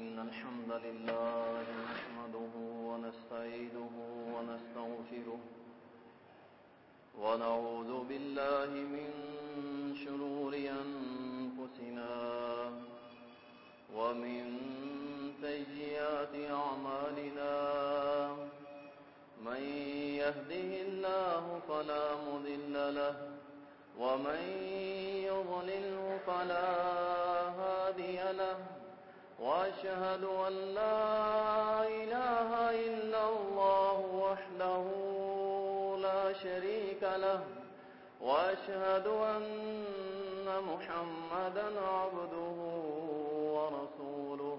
إن الحمد لله نحمده ونستعيده ونستغفره ونعوذ بالله من شرور أنفسنا ومن سيئات أعمالنا. من يهده الله فلا مذل له، ومن يضلله فلا هادي له وأشهد أن لا إله إلا الله وحده لا شريك له، وأشهد أن محمدا عبده ورسوله.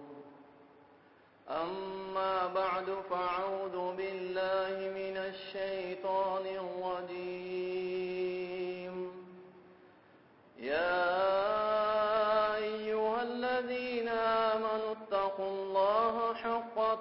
أما بعد فاعوذ بالله من الشيطان الرجيم. يا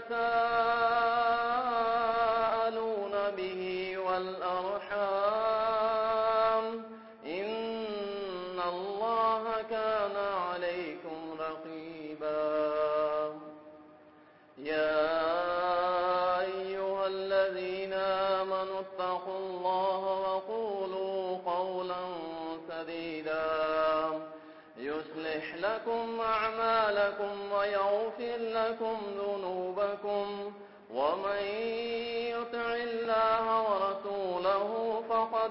الذي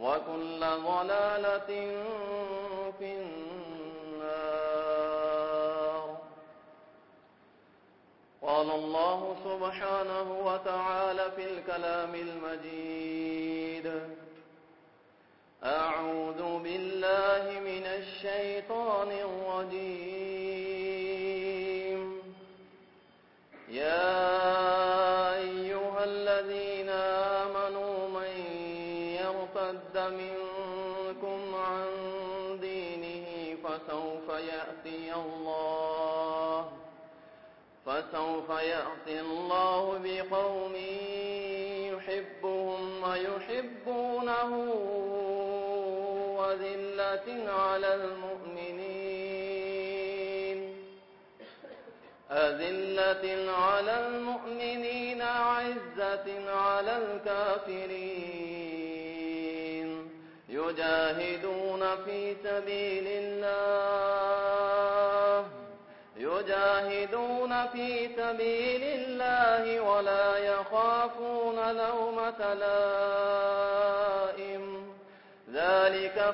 وكل ضلالة في النار قال الله سبحانه وتعالى في الكلام المجيد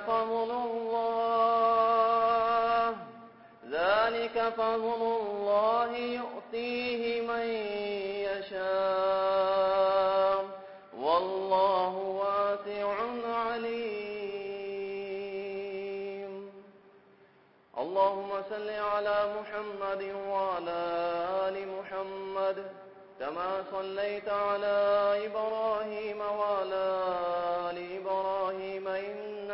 فضل الله. ذلك فضل الله يؤتيه من يشاء. والله واسع عليم. اللهم صل على محمد وعلى آل محمد كما صليت على إبراهيم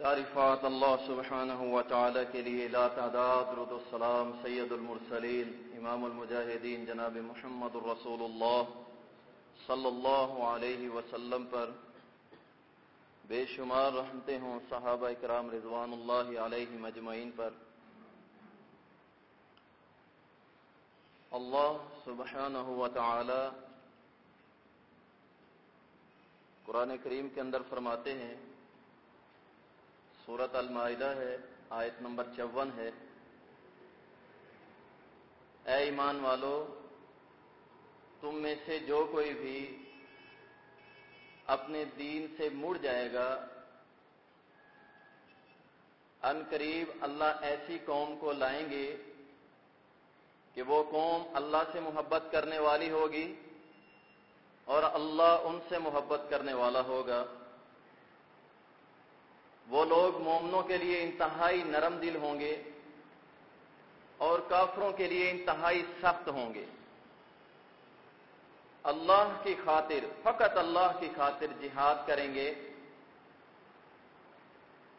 تعریفات اللہ سبحانہ و تعالی کے لیے لا تعداد، رد السلام، سید المرسلین، امام المجاہدین جناب محمد الرسول اللہ صلی اللہ علیہ وسلم پر بے شمار رحمتے ہوں صحابہ اکرام رضوان اللہ علیہ مجمعین پر۔ اللہ سبحانہ و تعالی قرآن کریم کے اندر فرماتے ہیں سورت المائدہ ہے، آیت نمبر چون ہے۔ اے ایمان والو، تم میں سے جو کوئی بھی اپنے دین سے مڑ جائے گا، ان قریب اللہ ایسی قوم کو لائیں گے کہ وہ قوم اللہ سے محبت کرنے والی ہوگی اور اللہ ان سے محبت کرنے والا ہوگا۔ وہ لوگ مومنوں کے لیے انتہائی نرم دل ہوں گے اور کافروں کے لیے انتہائی سخت ہوں گے۔ اللہ کی خاطر، فقط اللہ کی خاطر جہاد کریں گے۔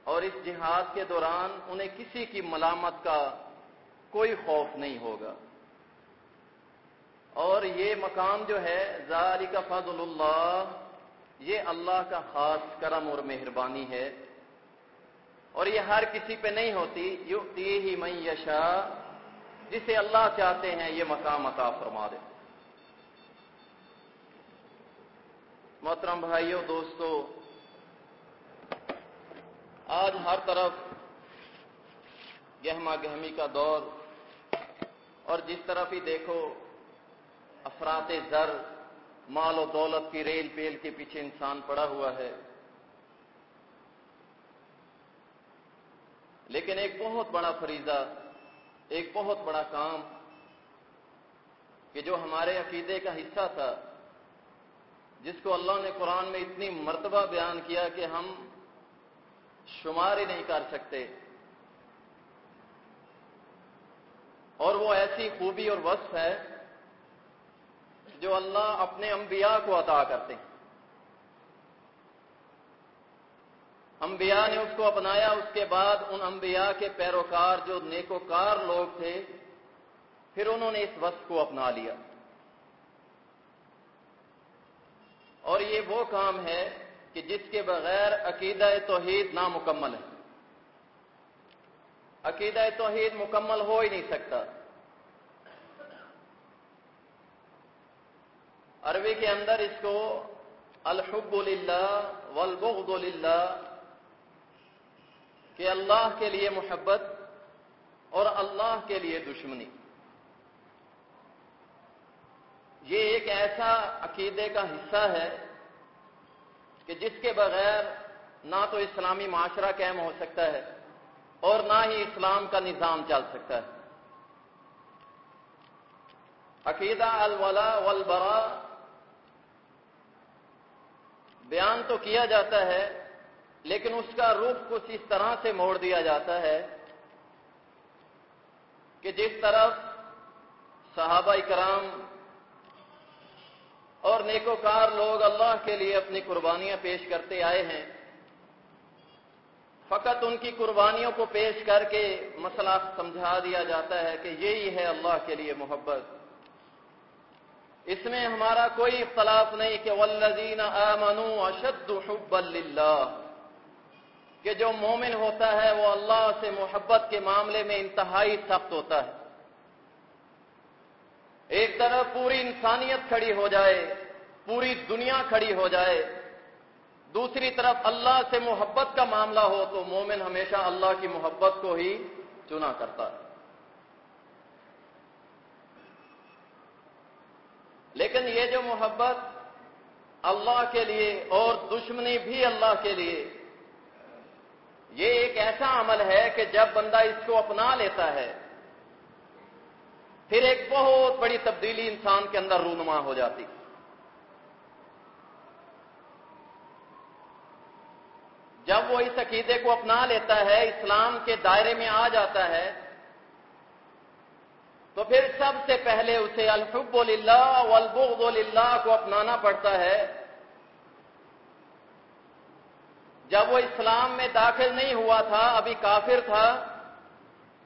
اور اس جہاد کے دوران انہیں کسی کی ملامت کا کوئی خوف نہیں ہوگا۔ اور یہ مقام جو ہے ذاری کا فضل اللہ، یہ اللہ کا خاص کرم اور مہربانی ہے۔ اور یہ ہر کسی پہ نہیں ہوتی یو ہی میں یشا جسے اللہ چاہتے ہیں یہ مقام عطا فرما دے۔ محترم بھائیوں دوستو، آج ہر طرف گہما گہمی کا دور، اور جس طرف ہی دیکھو افراد زر، مال و دولت کی ریل پیل کے پیچھے انسان پڑا ہوا ہے۔ لیکن ایک بہت بڑا فریضہ، ایک بہت بڑا کام کہ جو ہمارے عقیدے کا حصہ تھا، جس کو اللہ نے قرآن میں اتنی مرتبہ بیان کیا کہ ہم شمار ہی نہیں کر سکتے۔ اور وہ ایسی خوبی اور وصف ہے جو اللہ اپنے انبیاء کو عطا کرتے ہیں۔ انبیاء نے اس کو اپنایا، اس کے بعد ان انبیاء کے پیروکار جو نیکوکار لوگ تھے، پھر انہوں نے اس وقت کو اپنا لیا۔ اور یہ وہ کام ہے کہ جس کے بغیر عقیدہ توحید نامکمل ہے۔ عقیدہ توحید مکمل ہو ہی نہیں سکتا۔ عربی کے اندر اس کو الحب للہ والبغض للہ کہ اللہ کے لیے محبت اور اللہ کے لیے دشمنی۔ یہ ایک ایسا عقیدے کا حصہ ہے کہ جس کے بغیر نہ تو اسلامی معاشرہ قائم ہو سکتا ہے اور نہ ہی اسلام کا نظام چل سکتا ہے۔ عقیدہ الولا والبرا بیان تو کیا جاتا ہے لیکن اس کا رخ کچھ اس طرح سے موڑ دیا جاتا ہے کہ جس طرف صحابہ کرام اور نیکوکار لوگ اللہ کے لیے اپنی قربانیاں پیش کرتے آئے ہیں، فقط ان کی قربانیوں کو پیش کر کے مسئلہ سمجھا دیا جاتا ہے کہ یہی ہے اللہ کے لیے محبت۔ اس میں ہمارا کوئی اختلاف نہیں کہ والذین آمنوا اشد حبا للہ کہ جو مومن ہوتا ہے وہ اللہ سے محبت کے معاملے میں انتہائی سخت ہوتا ہے۔ ایک طرف پوری انسانیت کھڑی ہو جائے، پوری دنیا کھڑی ہو جائے، دوسری طرف اللہ سے محبت کا معاملہ ہو تو مومن ہمیشہ اللہ کی محبت کو ہی چنا کرتا ہے۔ لیکن یہ جو محبت اللہ کے لیے اور دشمنی بھی اللہ کے لیے یہ ایک ایسا عمل ہے کہ جب بندہ اس کو اپنا لیتا ہے، پھر ایک بہت بڑی تبدیلی انسان کے اندر رونما ہو جاتی۔ جب وہ اس عقیدے کو اپنا لیتا ہے، اسلام کے دائرے میں آ جاتا ہے، تو پھر سب سے پہلے اسے الحب للہ والبغض للہ کو اپنانا پڑتا ہے۔ جب وہ اسلام میں داخل نہیں ہوا تھا، ابھی کافر تھا،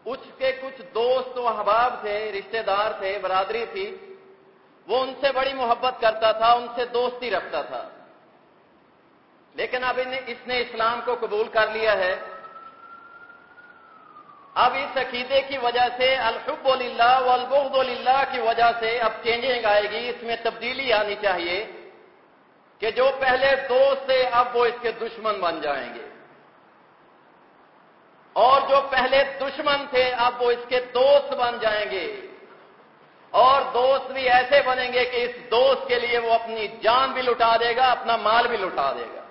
اس کے کچھ دوست و احباب تھے، رشتہ دار تھے، برادری تھی، وہ ان سے بڑی محبت کرتا تھا، ان سے دوستی رکھتا تھا۔ لیکن اب اس نے اسلام کو قبول کر لیا ہے۔ اب اس عقیدے کی وجہ سے، الحب اللہ والبغض للہ کی وجہ سے اب چینجنگ آئے گی، اس میں تبدیلی آنی چاہیے۔ کہ جو پہلے دوست تھے، اب وہ اس کے دشمن بن جائیں گے۔ اور جو پہلے دشمن تھے، اب وہ اس کے دوست بن جائیں گے۔ اور دوست بھی ایسے بنیں گے کہ اس دوست کے لیے وہ اپنی جان بھی لٹا دے گا، اپنا مال بھی لٹا دے گا۔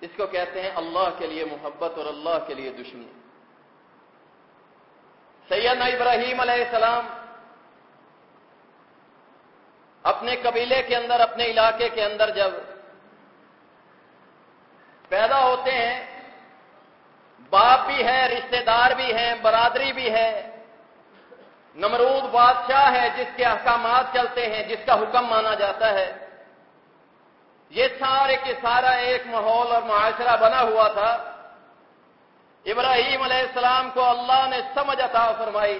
اس کو کہتے ہیں اللہ کے لیے محبت اور اللہ کے لیے دشمنی۔ سیدنا ابراہیم علیہ السلام اپنے قبیلے کے اندر، اپنے علاقے کے اندر جب پیدا ہوتے ہیں، باپ بھی ہے رشتہ دار بھی ہیں، برادری بھی ہے، نمرود بادشاہ ہے، جس کے احکامات چلتے ہیں، جس کا حکم مانا جاتا ہے۔ یہ سارے کے سارا ایک ماحول اور معاشرہ بنا ہوا تھا۔ ابراہیم علیہ السلام کو اللہ نے سمجھ عطا فرمائی۔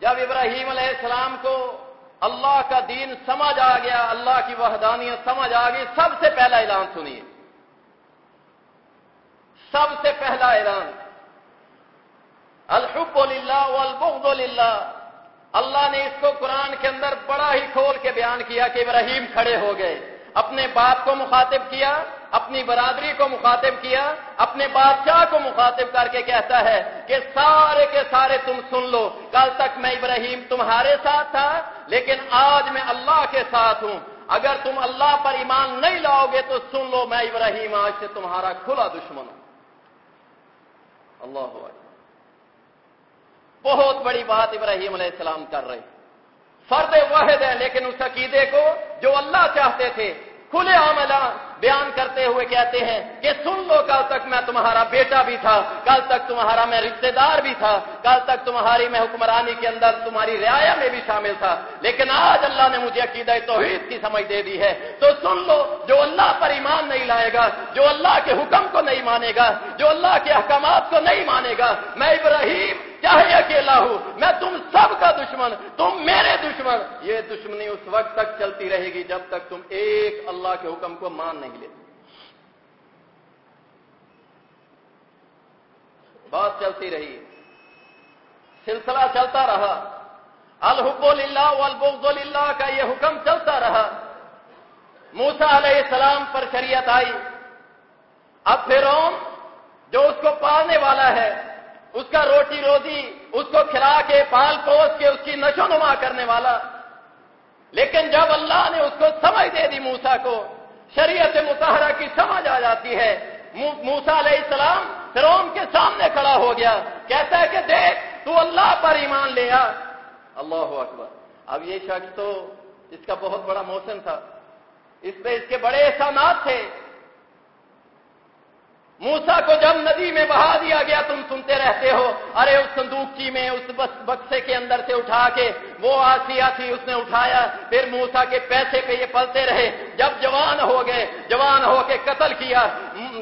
جب ابراہیم علیہ السلام کو اللہ کا دین سمجھ آ گیا، اللہ کی وحدانیت سمجھ آ گئی، سب سے پہلا اعلان سنیے۔ سب سے پہلا اعلان۔ الحب للہ والبغض للہ۔ اللہ نے اس کو قرآن کے اندر بڑا ہی کھول کے بیان کیا کہ ابراہیم کھڑے ہو گئے، اپنے باپ کو مخاطب کیا اپنی برادری کو مخاطب کیا، اپنے بادشاہ کو مخاطب کر کے کہتا ہے کہ سارے کے سارے تم سن لو، کل تک میں ابراہیم تمہارے ساتھ تھا، لیکن آج میں اللہ کے ساتھ ہوں۔ اگر تم اللہ پر ایمان نہیں لاؤ گے تو سن لو میں ابراہیم آج سے تمہارا کھلا دشمن ہوں۔ اللہ بہت بڑی بات ابراہیم علیہ السلام کر رہے۔ فرد واحد ہے، لیکن اس عقیدے کو جو اللہ چاہتے تھے، کھلے عملہ بیان کرتے ہوئے کہتے ہیں کہ سن لو کل تک میں تمہارا بیٹا بھی تھا، کل تک تمہارا میں رشتے دار بھی تھا، کل تک تمہاری میں حکمرانی کے اندر تمہاری رعایا میں بھی شامل تھا۔ لیکن آج اللہ نے مجھے عقیدہ توحید کی سمجھ دے دی ہے۔ تو سن لو، جو اللہ پر ایمان نہیں لائے گا، جو اللہ کے حکم کو نہیں مانے گا، جو اللہ کے احکامات کو نہیں مانے گا، میں ابراہیم چاہے اکیلا ہوں؟ میں تم سب کا دشمن، تم میرے دشمن۔ یہ دشمنی اس وقت تک چلتی رہے گی جب تک تم ایک اللہ کے حکم کو مان نہیں لیتے۔ بات چلتی رہی۔ سلسلہ چلتا رہا۔ الحب اللہ والبغض اللہ کا یہ حکم چلتا رہا۔ موسا علیہ السلام پر شریعت آئی۔ اب پھر جو اس کو پالنے والا ہے اس کا روٹی روزی، اس کو کھلا کے، پال پوس کے، اس کی نشو نما کرنے والا۔ لیکن جب اللہ نے اس کو سمجھ دے دی موسا کو، شریعت متحرہ کی سمجھ آ جاتی ہے۔ موسا علیہ السلام فرون کے سامنے کھڑا ہو گیا۔ کہتا ہے کہ دیکھ، تو اللہ پر ایمان لیا اللہ اکبر۔ اب یہ شخص تو اس کا بہت بڑا موسم تھا۔ اس پہ اس کے بڑے احسانات تھے۔ موسا کو جب ندی میں بہا دیا گیا، تم سنتے رہتے ہو، ارے اس صندوقچی میں اس بکسے کے اندر سے اٹھا کے وہ آسیا تھی اس نے اٹھایا، پھر موسا کے پیسے پہ یہ پلتے رہے۔ جب جوان ہو گئے، جوان ہو کے قتل کیا۔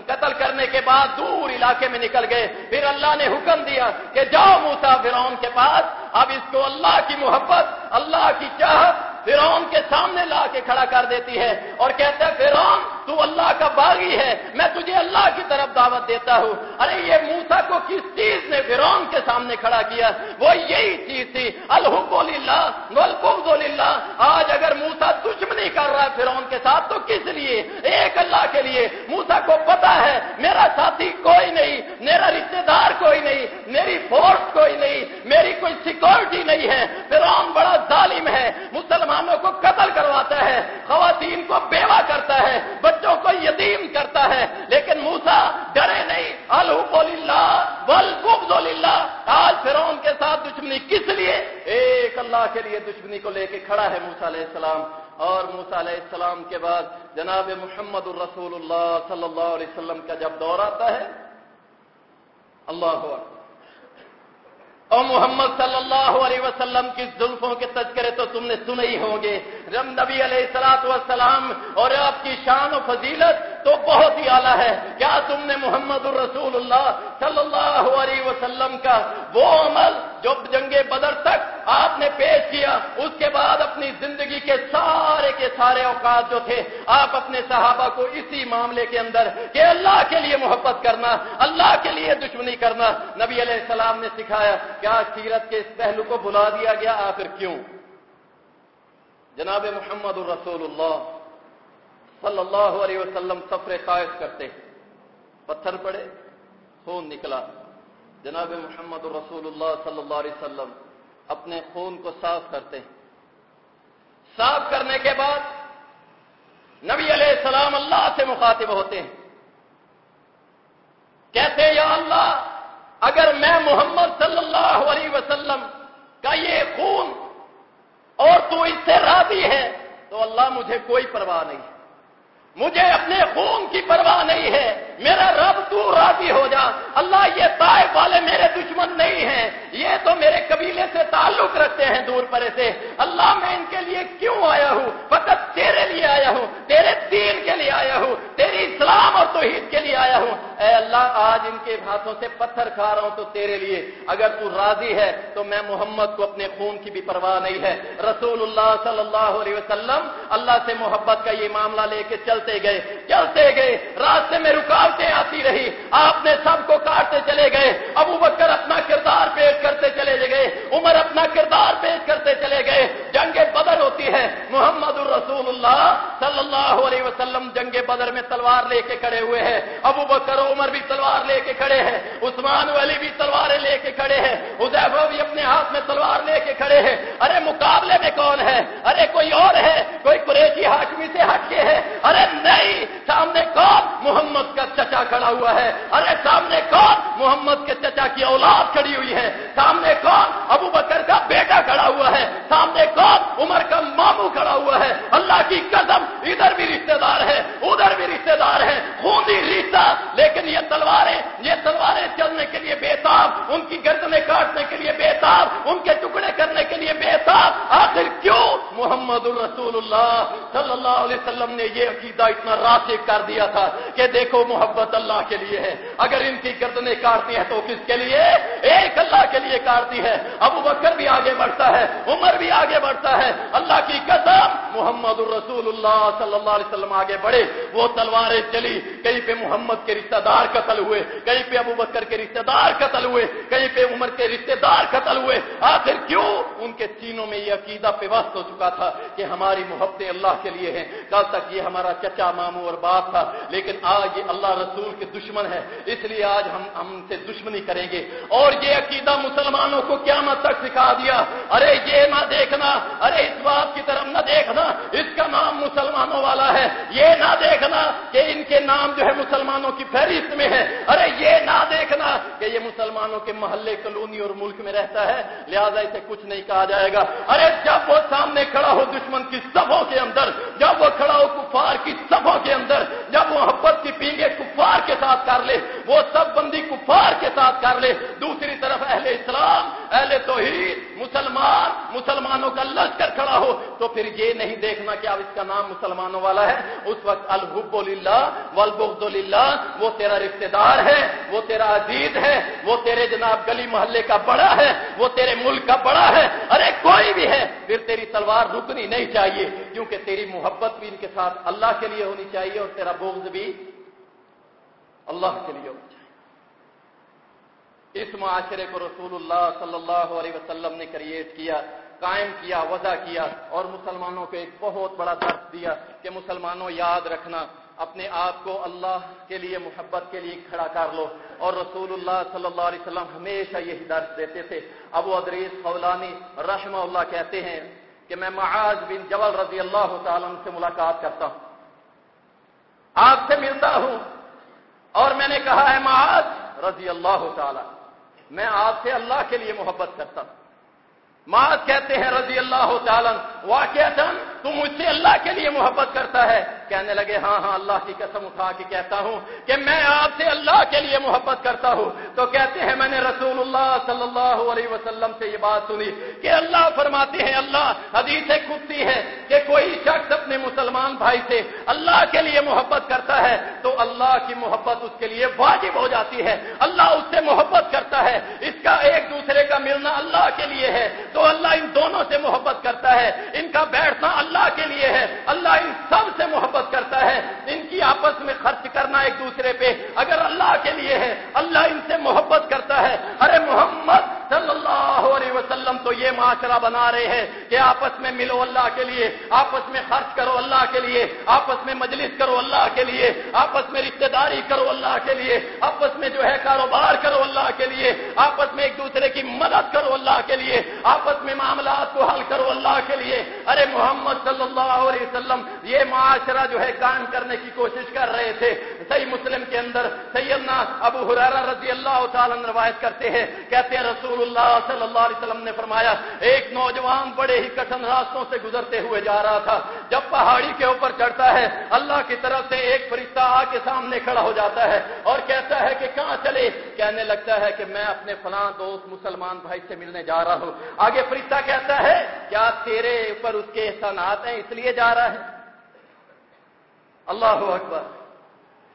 قتل کرنے کے بعد دور علاقے میں نکل گئے۔ پھر اللہ نے حکم دیا کہ جاؤ موسا فرعون کے پاس۔ اب اس کو اللہ کی محبت، اللہ کی چاہت فرعون کے سامنے لا کے کھڑا کر دیتی ہے۔ اور کہتا ہے، فرعون تو اللہ کا باغی ہے، میں تجھے اللہ کی طرف دعوت دیتا ہوں۔ ارے، یہ موسا کو کس چیز نے فرعون کے سامنے کھڑا کیا؟ وہ یہی چیز تھی۔ الحب اللہ آج اگر موسا دشمنی کر رہا ہے فرعون کے ساتھ، تو کس لیے؟ ایک اللہ کے لیے۔ موسا کو پتا ہے، میرا ساتھی کوئی نہیں، میرا رشتے دار کوئی نہیں، میری فورس کوئی نہیں، میری کوئی سیکورٹی نہیں ہے۔ فرعون بڑا ظالم ہے، مسلمانوں کو قتل کرواتا ہے، خواتین کو بیوہ کرتا ہے بچوں کو یتیم کرتا ہے، لیکن موسا ڈرے نہیں۔ الحب اللہ آج فرون کے ساتھ دشمنی کس لیے؟ ایک اللہ کے لیے دشمنی کو لے کے کھڑا ہے موسا علیہ السلام۔ اور موسا علیہ السلام کے بعد جناب محمد الرسول اللہ صلی اللہ علیہ وسلم کا جب دور آتا ہے، اللہ اور محمد صلی اللہ علیہ وسلم کی زلفوں کے تذکرے تو تم نے سنے ہی ہوں گے۔ رم نبی علیہ السلاط وسلام اور آپ کی شان و فضیلت تو بہت ہی اعلیٰ ہے۔ کیا تم نے محمد الرسول اللہ صلی اللہ علیہ وسلم کا وہ عمل جو جنگ بدر تک آپ نے پیش کیا، اس کے بعد اپنی زندگی کے سارے کے سارے اوقات جو تھے، آپ اپنے صحابہ کو اسی معاملے کے اندر کہ اللہ کے لیے محبت کرنا، اللہ کے لیے دشمنی کرنا، نبی علیہ السلام نے سکھایا، کیا سیرت کے اس پہلو کو بلا دیا گیا؟ آخر کیوں؟ جناب محمد الرسول اللہ صلی اللہ علیہ وسلم سفر قائد کرتے پتھر پڑے، خون نکلا۔ جناب محمد الرسول اللہ صلی اللہ علیہ وسلم اپنے خون کو صاف کرتے صاف کرنے کے بعد نبی علیہ السلام اللہ سے مخاطب ہوتے ہیں۔ کہتے یا اللہ، اگر میں محمد صلی اللہ علیہ وسلم کا یہ خون اور تو اس سے راضی ہے، تو اللہ مجھے کوئی پرواہ نہیں۔ مجھے اپنے خون کی پرواہ نہیں ہے، میرا رب تو راضی ہو جا۔ اللہ یہ طائف والے میرے دشمن نہیں ہیں۔ یہ تو میرے قبیلے سے تعلق رکھتے ہیں دور پرے سے۔ اللہ میں ان کے لیے کیوں آیا ہوں؟ فقط تیرے لیے آیا ہوں، تیرے دین کے لیے آیا ہوں، تیری اسلام اور توحید کے لیے آیا ہوں۔ اے اللہ، آج ان کے ہاتھوں سے پتھر کھا رہا ہوں تو تیرے لیے۔ اگر تو راضی ہے تو میں محمد کو اپنے خون کی بھی پرواہ نہیں ہے۔ رسول اللہ صلی اللہ علیہ وسلم اللہ سے محبت کا یہ معاملہ لے کے چلتے گئے چلتے گئے، راستے میں رکاوٹیں آتی رہی، آپ نے سب کو کاٹتے چلے گئے، ابو بکر اپنا کردار پیش کرتے چلے گئے، عمر اپنا کردار پیش کرتے چلے گئے، جنگ بدر ہوتی ہے، محمد الرسول اللہ صلی اللہ علیہ وسلم جنگ بدر میں تلوار لے کے کھڑے ہوئے ہیں، ابو بکر عمر بھی تلوار لے کے کھڑے ہیں، عثمان والی بھی تلواریں لے کے کھڑے ہیں ادیب بھی اپنے ہاتھ میں تلوار لے کے کھڑے ہیں، ارے مقابلے میں کون ہے؟ ارے کوئی اور ہے؟ کوئی قریشی ہاشمی سے ہٹ کے ہے، ارے نہیں، سامنے کون محمد کا چچا کھڑا ہوا ہے؟ ارے، سامنے کون محمد کے چچا کی اولاد کھڑی ہوئی ہے؟ سامنے کون ابو بکر کا بیٹا کھڑا ہوا ہے؟ سامنے کون عمر کا مامو کھڑا ہوا ہے؟ اللہ کی قدم ادھر بھی رشتے دار ہے، ادھر بھی رشتے دار ہے، خونی رشتہ، لیکن یہ تلواریں یہ تلواریں چلنے کے لیے بےتاب، ان کی گردنیں کاٹنے کے لیے بےتاب، ان کے ٹکڑے کرنے کے لیے بےتاب، آخر کیوں؟ محمد الرسول اللہ صلی اللہ علیہ وسلم نے یہ عقیدہ اتنا راسک کر دیا تھا کہ دیکھو محبت اللہ کے لیے ہے۔ اگر ان کی گردنیں کاٹتی ہیں تو کس کے لیے؟ ایک اللہ کے لیے کاٹتی ہے۔ ابو بکر بھی آگے بڑھتا ہے، عمر بھی آگے بڑھتا ہے۔ اللہ کی قسم، محمد الرسول اللہ صلی اللہ علیہ وسلم آگے بڑھے۔ وہ تلواریں چلی، کہیں پہ محمد کے رشتہ دار قتل ہوئے، کہیں پہ ابو بکر کے رشتہ دار قتل ہوئے، کہیں پہ عمر کے رشتہ دار قتل ہوئے۔ آخر کیوں؟ ان کے سینوں میں یہ عقیدہ پیوست ہو چکا تھا کہ ہماری محبتیں اللہ کے لیے ہیں۔ کل تک یہ ہمارا چچا ماموں اور باپ تھا، لیکن آج یہ اللہ رسول کے دشمن ہے، اس لیے آج ہم ہم سے دشمنی کریں گے۔ اور یہ عقیدہ مسلمانوں کو قیامت تک سکھا دیا۔ ارے یہ نہ دیکھنا، ارے اس بات کی طرف نہ دیکھنا، اس کا نام مسلمانوں والا ہے۔ یہ نہ دیکھنا کہ ان کے نام جو ہے مسلمانوں کی فہرست میں ہے۔ ارے یہ نہ دیکھنا کہ یہ مسلمانوں کے محلے کلونی اور ملک میں رہتا ہے۔ لہذا اسے کچھ نہیں کہا جائے گا۔ ارے جب وہ سامنے کھڑا ہو دشمن کی سبوں کے اندر، جب وہ کھڑا ہو کفار کی سبوں کے اندر جب محبت کی پینگے کفار کے ساتھ کر لے، وہ سب بندی کفار کے ساتھ کر لے۔ دوسری طرف اہل اسلام، اہل توحید، مسلمان، مسلمانوں کا لشکر کھڑا ہو، تو پھر یہ نہیں دیکھنا کہ اب اس کا نام مسلمانوں والا ہے۔ اس وقت الحب اللہ والبغض للہ، وہ تیرا رشتے دار ہے، وہ تیرا عزیز ہے، وہ تیرے جناب گلی محلے کا بڑا ہے، وہ تیرے ملک کا بڑا ہے۔ ارے کوئی بھی ہے، پھر تیری تلوار رکنی نہیں چاہیے۔ کیونکہ تیری محبت بھی ان کے ساتھ اللہ کے لیے ہونی چاہیے اور تیرا بغض بھی اللہ کے لیے ہونی چاہیے۔ اس معاشرے کو رسول اللہ صلی اللہ علیہ وسلم نے کریٹ کیا، قائم کیا، وضع کیا اور مسلمانوں کو ایک بہت بڑا درد دیا کہ مسلمانوں یاد رکھنا، اپنے آپ کو اللہ کے لیے، محبت کے لیے کھڑا کر لو۔ اور رسول اللہ صلی اللہ علیہ وسلم ہمیشہ یہی درس دیتے تھے۔ ابو ادریس فولانی رحمہ اللہ کہتے ہیں کہ میں معاذ بن جبل رضی اللہ تعالیٰ سے ملاقات کرتا ہوں۔ آپ سے ملتا ہوں۔ اور میں نے کہا ہے معاذ رضی اللہ تعالیٰ میں آپ سے اللہ کے لیے محبت کرتا ہوں۔ معاذ کہتے ہیں رضی اللہ تعالیٰ واقع تم مجھ سے اللہ کے لیے محبت کرتا ہے۔ کہنے لگے ہاں ہاں اللہ کی قسم اٹھا کے کہتا ہوں کہ میں آپ سے اللہ کے لیے محبت کرتا ہوں۔ تو کہتے ہیں، میں نے رسول اللہ صلی اللہ علیہ وسلم سے یہ بات سنی کہ اللہ فرماتے ہیں، اللہ حدیث کھدتی ہے کہ کوئی شخص اپنے مسلمان بھائی سے اللہ کے لیے محبت کرتا ہے تو اللہ کی محبت اس کے لیے واجب ہو جاتی ہے۔ اللہ اس سے محبت کرتا ہے، اس کا ایک دوسرے کا ملنا اللہ کے لیے ہے۔ تو اللہ ان دونوں سے محبت کرتا ہے۔ ان کا بیٹھنا اللہ کے لیے ہے۔ اللہ ان سب سے محبت کرتا ہے۔ ان کی آپس میں خرچ کرنا ایک دوسرے پہ اگر اللہ کے لیے ہے۔ اللہ ان سے محبت کرتا ہے۔ ارے محمد! صلی اللہ علیہ وسلم تو یہ معاشرہ بنا رہے ہیں کہ آپس میں ملو اللہ کے لیے، آپس میں خرچ کرو اللہ کے لیے، آپس میں مجلس کرو اللہ کے لیے، آپس میں رشتے داری کرو اللہ کے لیے، آپس میں جو ہے کاروبار کرو اللہ کے لیے، آپس میں ایک دوسرے کی مدد کرو اللہ کے لیے، آپس میں معاملات کو حل کرو اللہ کے لیے۔ ارے محمد صلی اللہ علیہ وسلم، یہ معاشرہ جو ہے قائم کرنے کی کوشش کر رہے تھے۔ صحیح مسلم کے اندر سیدنا ابو حرارہ رضی اللہ تعالیٰ روایت کرتے ہیں، کہتے ہیں رسول رسول اللہ صلی اللہ علیہ وسلم نے فرمایا، ایک نوجوان بڑے ہی کٹن راستوں سے گزرتے ہوئے جا رہا تھا۔ جب پہاڑی کے اوپر چڑھتا ہے، اللہ کی طرف سے ایک فرشتہ آ کے سامنے کھڑا ہو جاتا ہے اور کہتا ہے کہ کہاں چلے؟ کہنے لگتا ہے کہ میں اپنے فلاں دوست مسلمان بھائی سے ملنے جا رہا ہوں۔ آگے فرشتہ کہتا ہے، کیا تیرے اوپر اس کے احسانات ہیں اس لیے جا رہا ہے؟ اللہ اکبر۔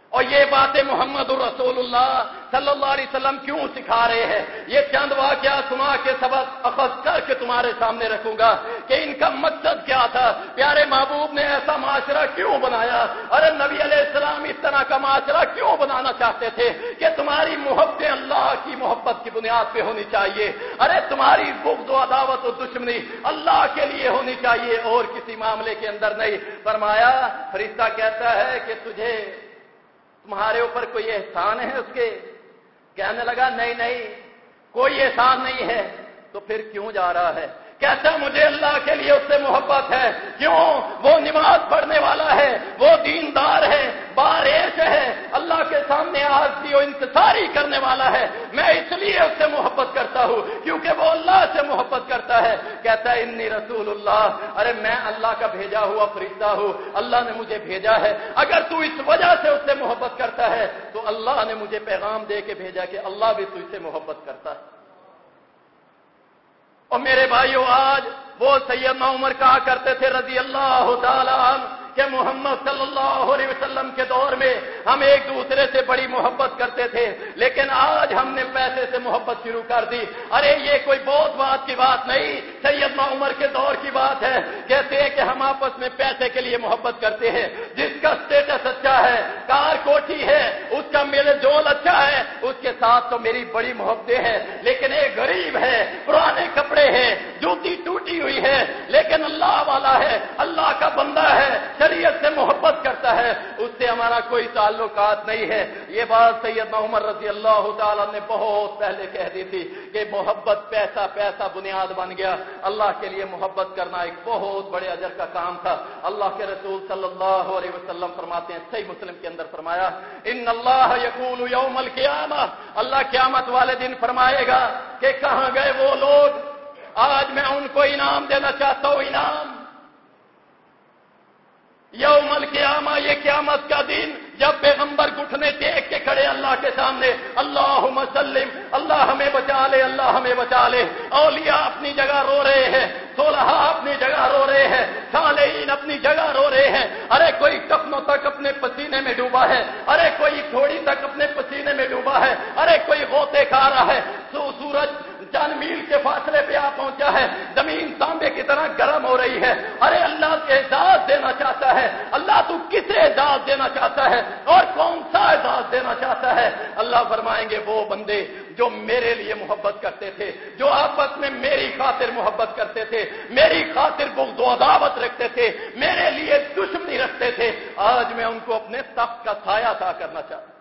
اور یہ باتیں محمد الرسول اللہ صلی اللہ علیہ وسلم کیوں سکھا رہے ہیں؟ یہ چند واقعہ سنا کے سبق اخذ کر کے تمہارے سامنے رکھوں گا کہ ان کا مقصد کیا تھا؟ پیارے محبوب نے ایسا معاشرہ کیوں بنایا؟ ارے نبی علیہ السلام اس طرح کا معاشرہ کیوں بنانا چاہتے تھے کہ تمہاری محبت اللہ کی محبت کی بنیاد پہ ہونی چاہیے؟ ارے تمہاری بغض و عداوت و دشمنی اللہ کے لیے ہونی چاہیے اور کسی معاملے کے اندر نہیں۔ فرمایا، فرشتہ کہتا ہے کہ تجھے تمہارے اوپر کوئی احسان ہے اس کے؟ کہنے لگا، نہیں نہیں، کوئی احسان نہیں ہے، تو پھر کیوں جا رہا ہے؟ کہتا مجھے اللہ کے لیے اس سے محبت ہے۔ کیوں؟ وہ نماز پڑھنے والا ہے، وہ دیندار ہے بارش ہے۔ اللہ کے سامنے آج کی وہ انتظاری کرنے والا ہے۔ میں اس لیے اس سے محبت کرتا ہوں، کیونکہ وہ اللہ سے محبت کرتا ہے۔ کہتا ہے، انی رسول اللہ ارے، میں اللہ کا بھیجا ہوا فرشتہ ہوں۔ اللہ نے مجھے بھیجا ہے۔ اگر تو اس وجہ سے اس سے محبت کرتا ہے، تو اللہ نے مجھے پیغام دے کے بھیجا کہ اللہ بھی تو اس سے محبت کرتا ہے۔ اور میرے بھائیوں آج وہ سیدنا عمر کہا کرتے تھے رضی اللہ تعالیٰ کہ محمد صلی اللہ علیہ وسلم کے دور میں ہم ایک دوسرے سے بڑی محبت کرتے تھے، لیکن آج ہم نے پیسے سے محبت شروع کر دی۔ ارے، یہ کوئی بہت بات کی بات نہیں۔ سیدنا عمر کے دور کی بات ہے، کہتے ہیں کہ ہم آپس میں پیسے کے لیے محبت کرتے ہیں۔ جس کا اسٹیٹس اچھا ہے، کار کوٹھی ہے، اس کا میل جول اچھا ہے، اس کے ساتھ تو میری بڑی محبتیں ہیں۔ لیکن ایک غریب ہے، پرانے کپڑے ہیں، جوتی ٹوٹی ہوئی ہے، لیکن اللہ والا ہے، اللہ کا بندہ ہے، شریعت سے محبت کرتا ہے۔ اس سے ہمارا کوئی تعلقات نہیں ہے۔ یہ بات سیدنا عمر رضی اللہ تعالیٰ نے بہت پہلے کہہ دی تھی کہ محبت پیسہ پیسہ بنیاد بن گیا۔ اللہ کے لیے محبت کرنا ایک بہت بڑے اجر کا کام تھا۔ اللہ کے رسول صلی اللہ علیہ وسلم فرماتے ہیں، صحیح مسلم کے اندر فرمایا، ان اللہ یقول یوم القیامہ اللہ قیامت والے دن فرمائے گا کہ کہاں گئے وہ لوگ؟ آج میں ان کو انعام دینا چاہتا ہوں، انعام۔ یوم القیامہ، یہ قیامت کا دن۔ جب پیغمبر گھٹنے ٹیک کے کھڑے اللہ کے سامنے اللہ مسلم اللہ ہمیں بچا لے، اللہ ہمیں بچا لے۔ اولیاء اپنی جگہ رو رہے ہیں سولہ اپنی جگہ رو رہے ہیں، صالحین اپنی جگہ رو رہے ہیں۔ ارے کوئی کفنوں تک اپنے پسینے میں ڈوبا ہے، ارے کوئی تھوڑی تک اپنے پسینے میں ڈوبا ہے، ارے کوئی غوطے کھا رہا ہے۔ سو سورج چند میل کے فاصلے پہ آ پہنچا ہے۔ زمین تانبے کی طرح گرم ہو رہی ہے۔ ارے اللہ کے اعزاز دینا چاہتا ہے۔ اللہ تو کسے اعزاز دینا چاہتا ہے؟ اور کون سا اعزاز دینا چاہتا ہے؟ اللہ فرمائیں گے، وہ بندے جو میرے لیے محبت کرتے تھے، جو آپس میں میری خاطر محبت کرتے تھے، میری خاطر بغض و عداوت رکھتے تھے، میرے لیے دشمنی رکھتے تھے۔ آج میں ان کو اپنے تخت کا سایہ تھا کرنا چاہتا ہوں۔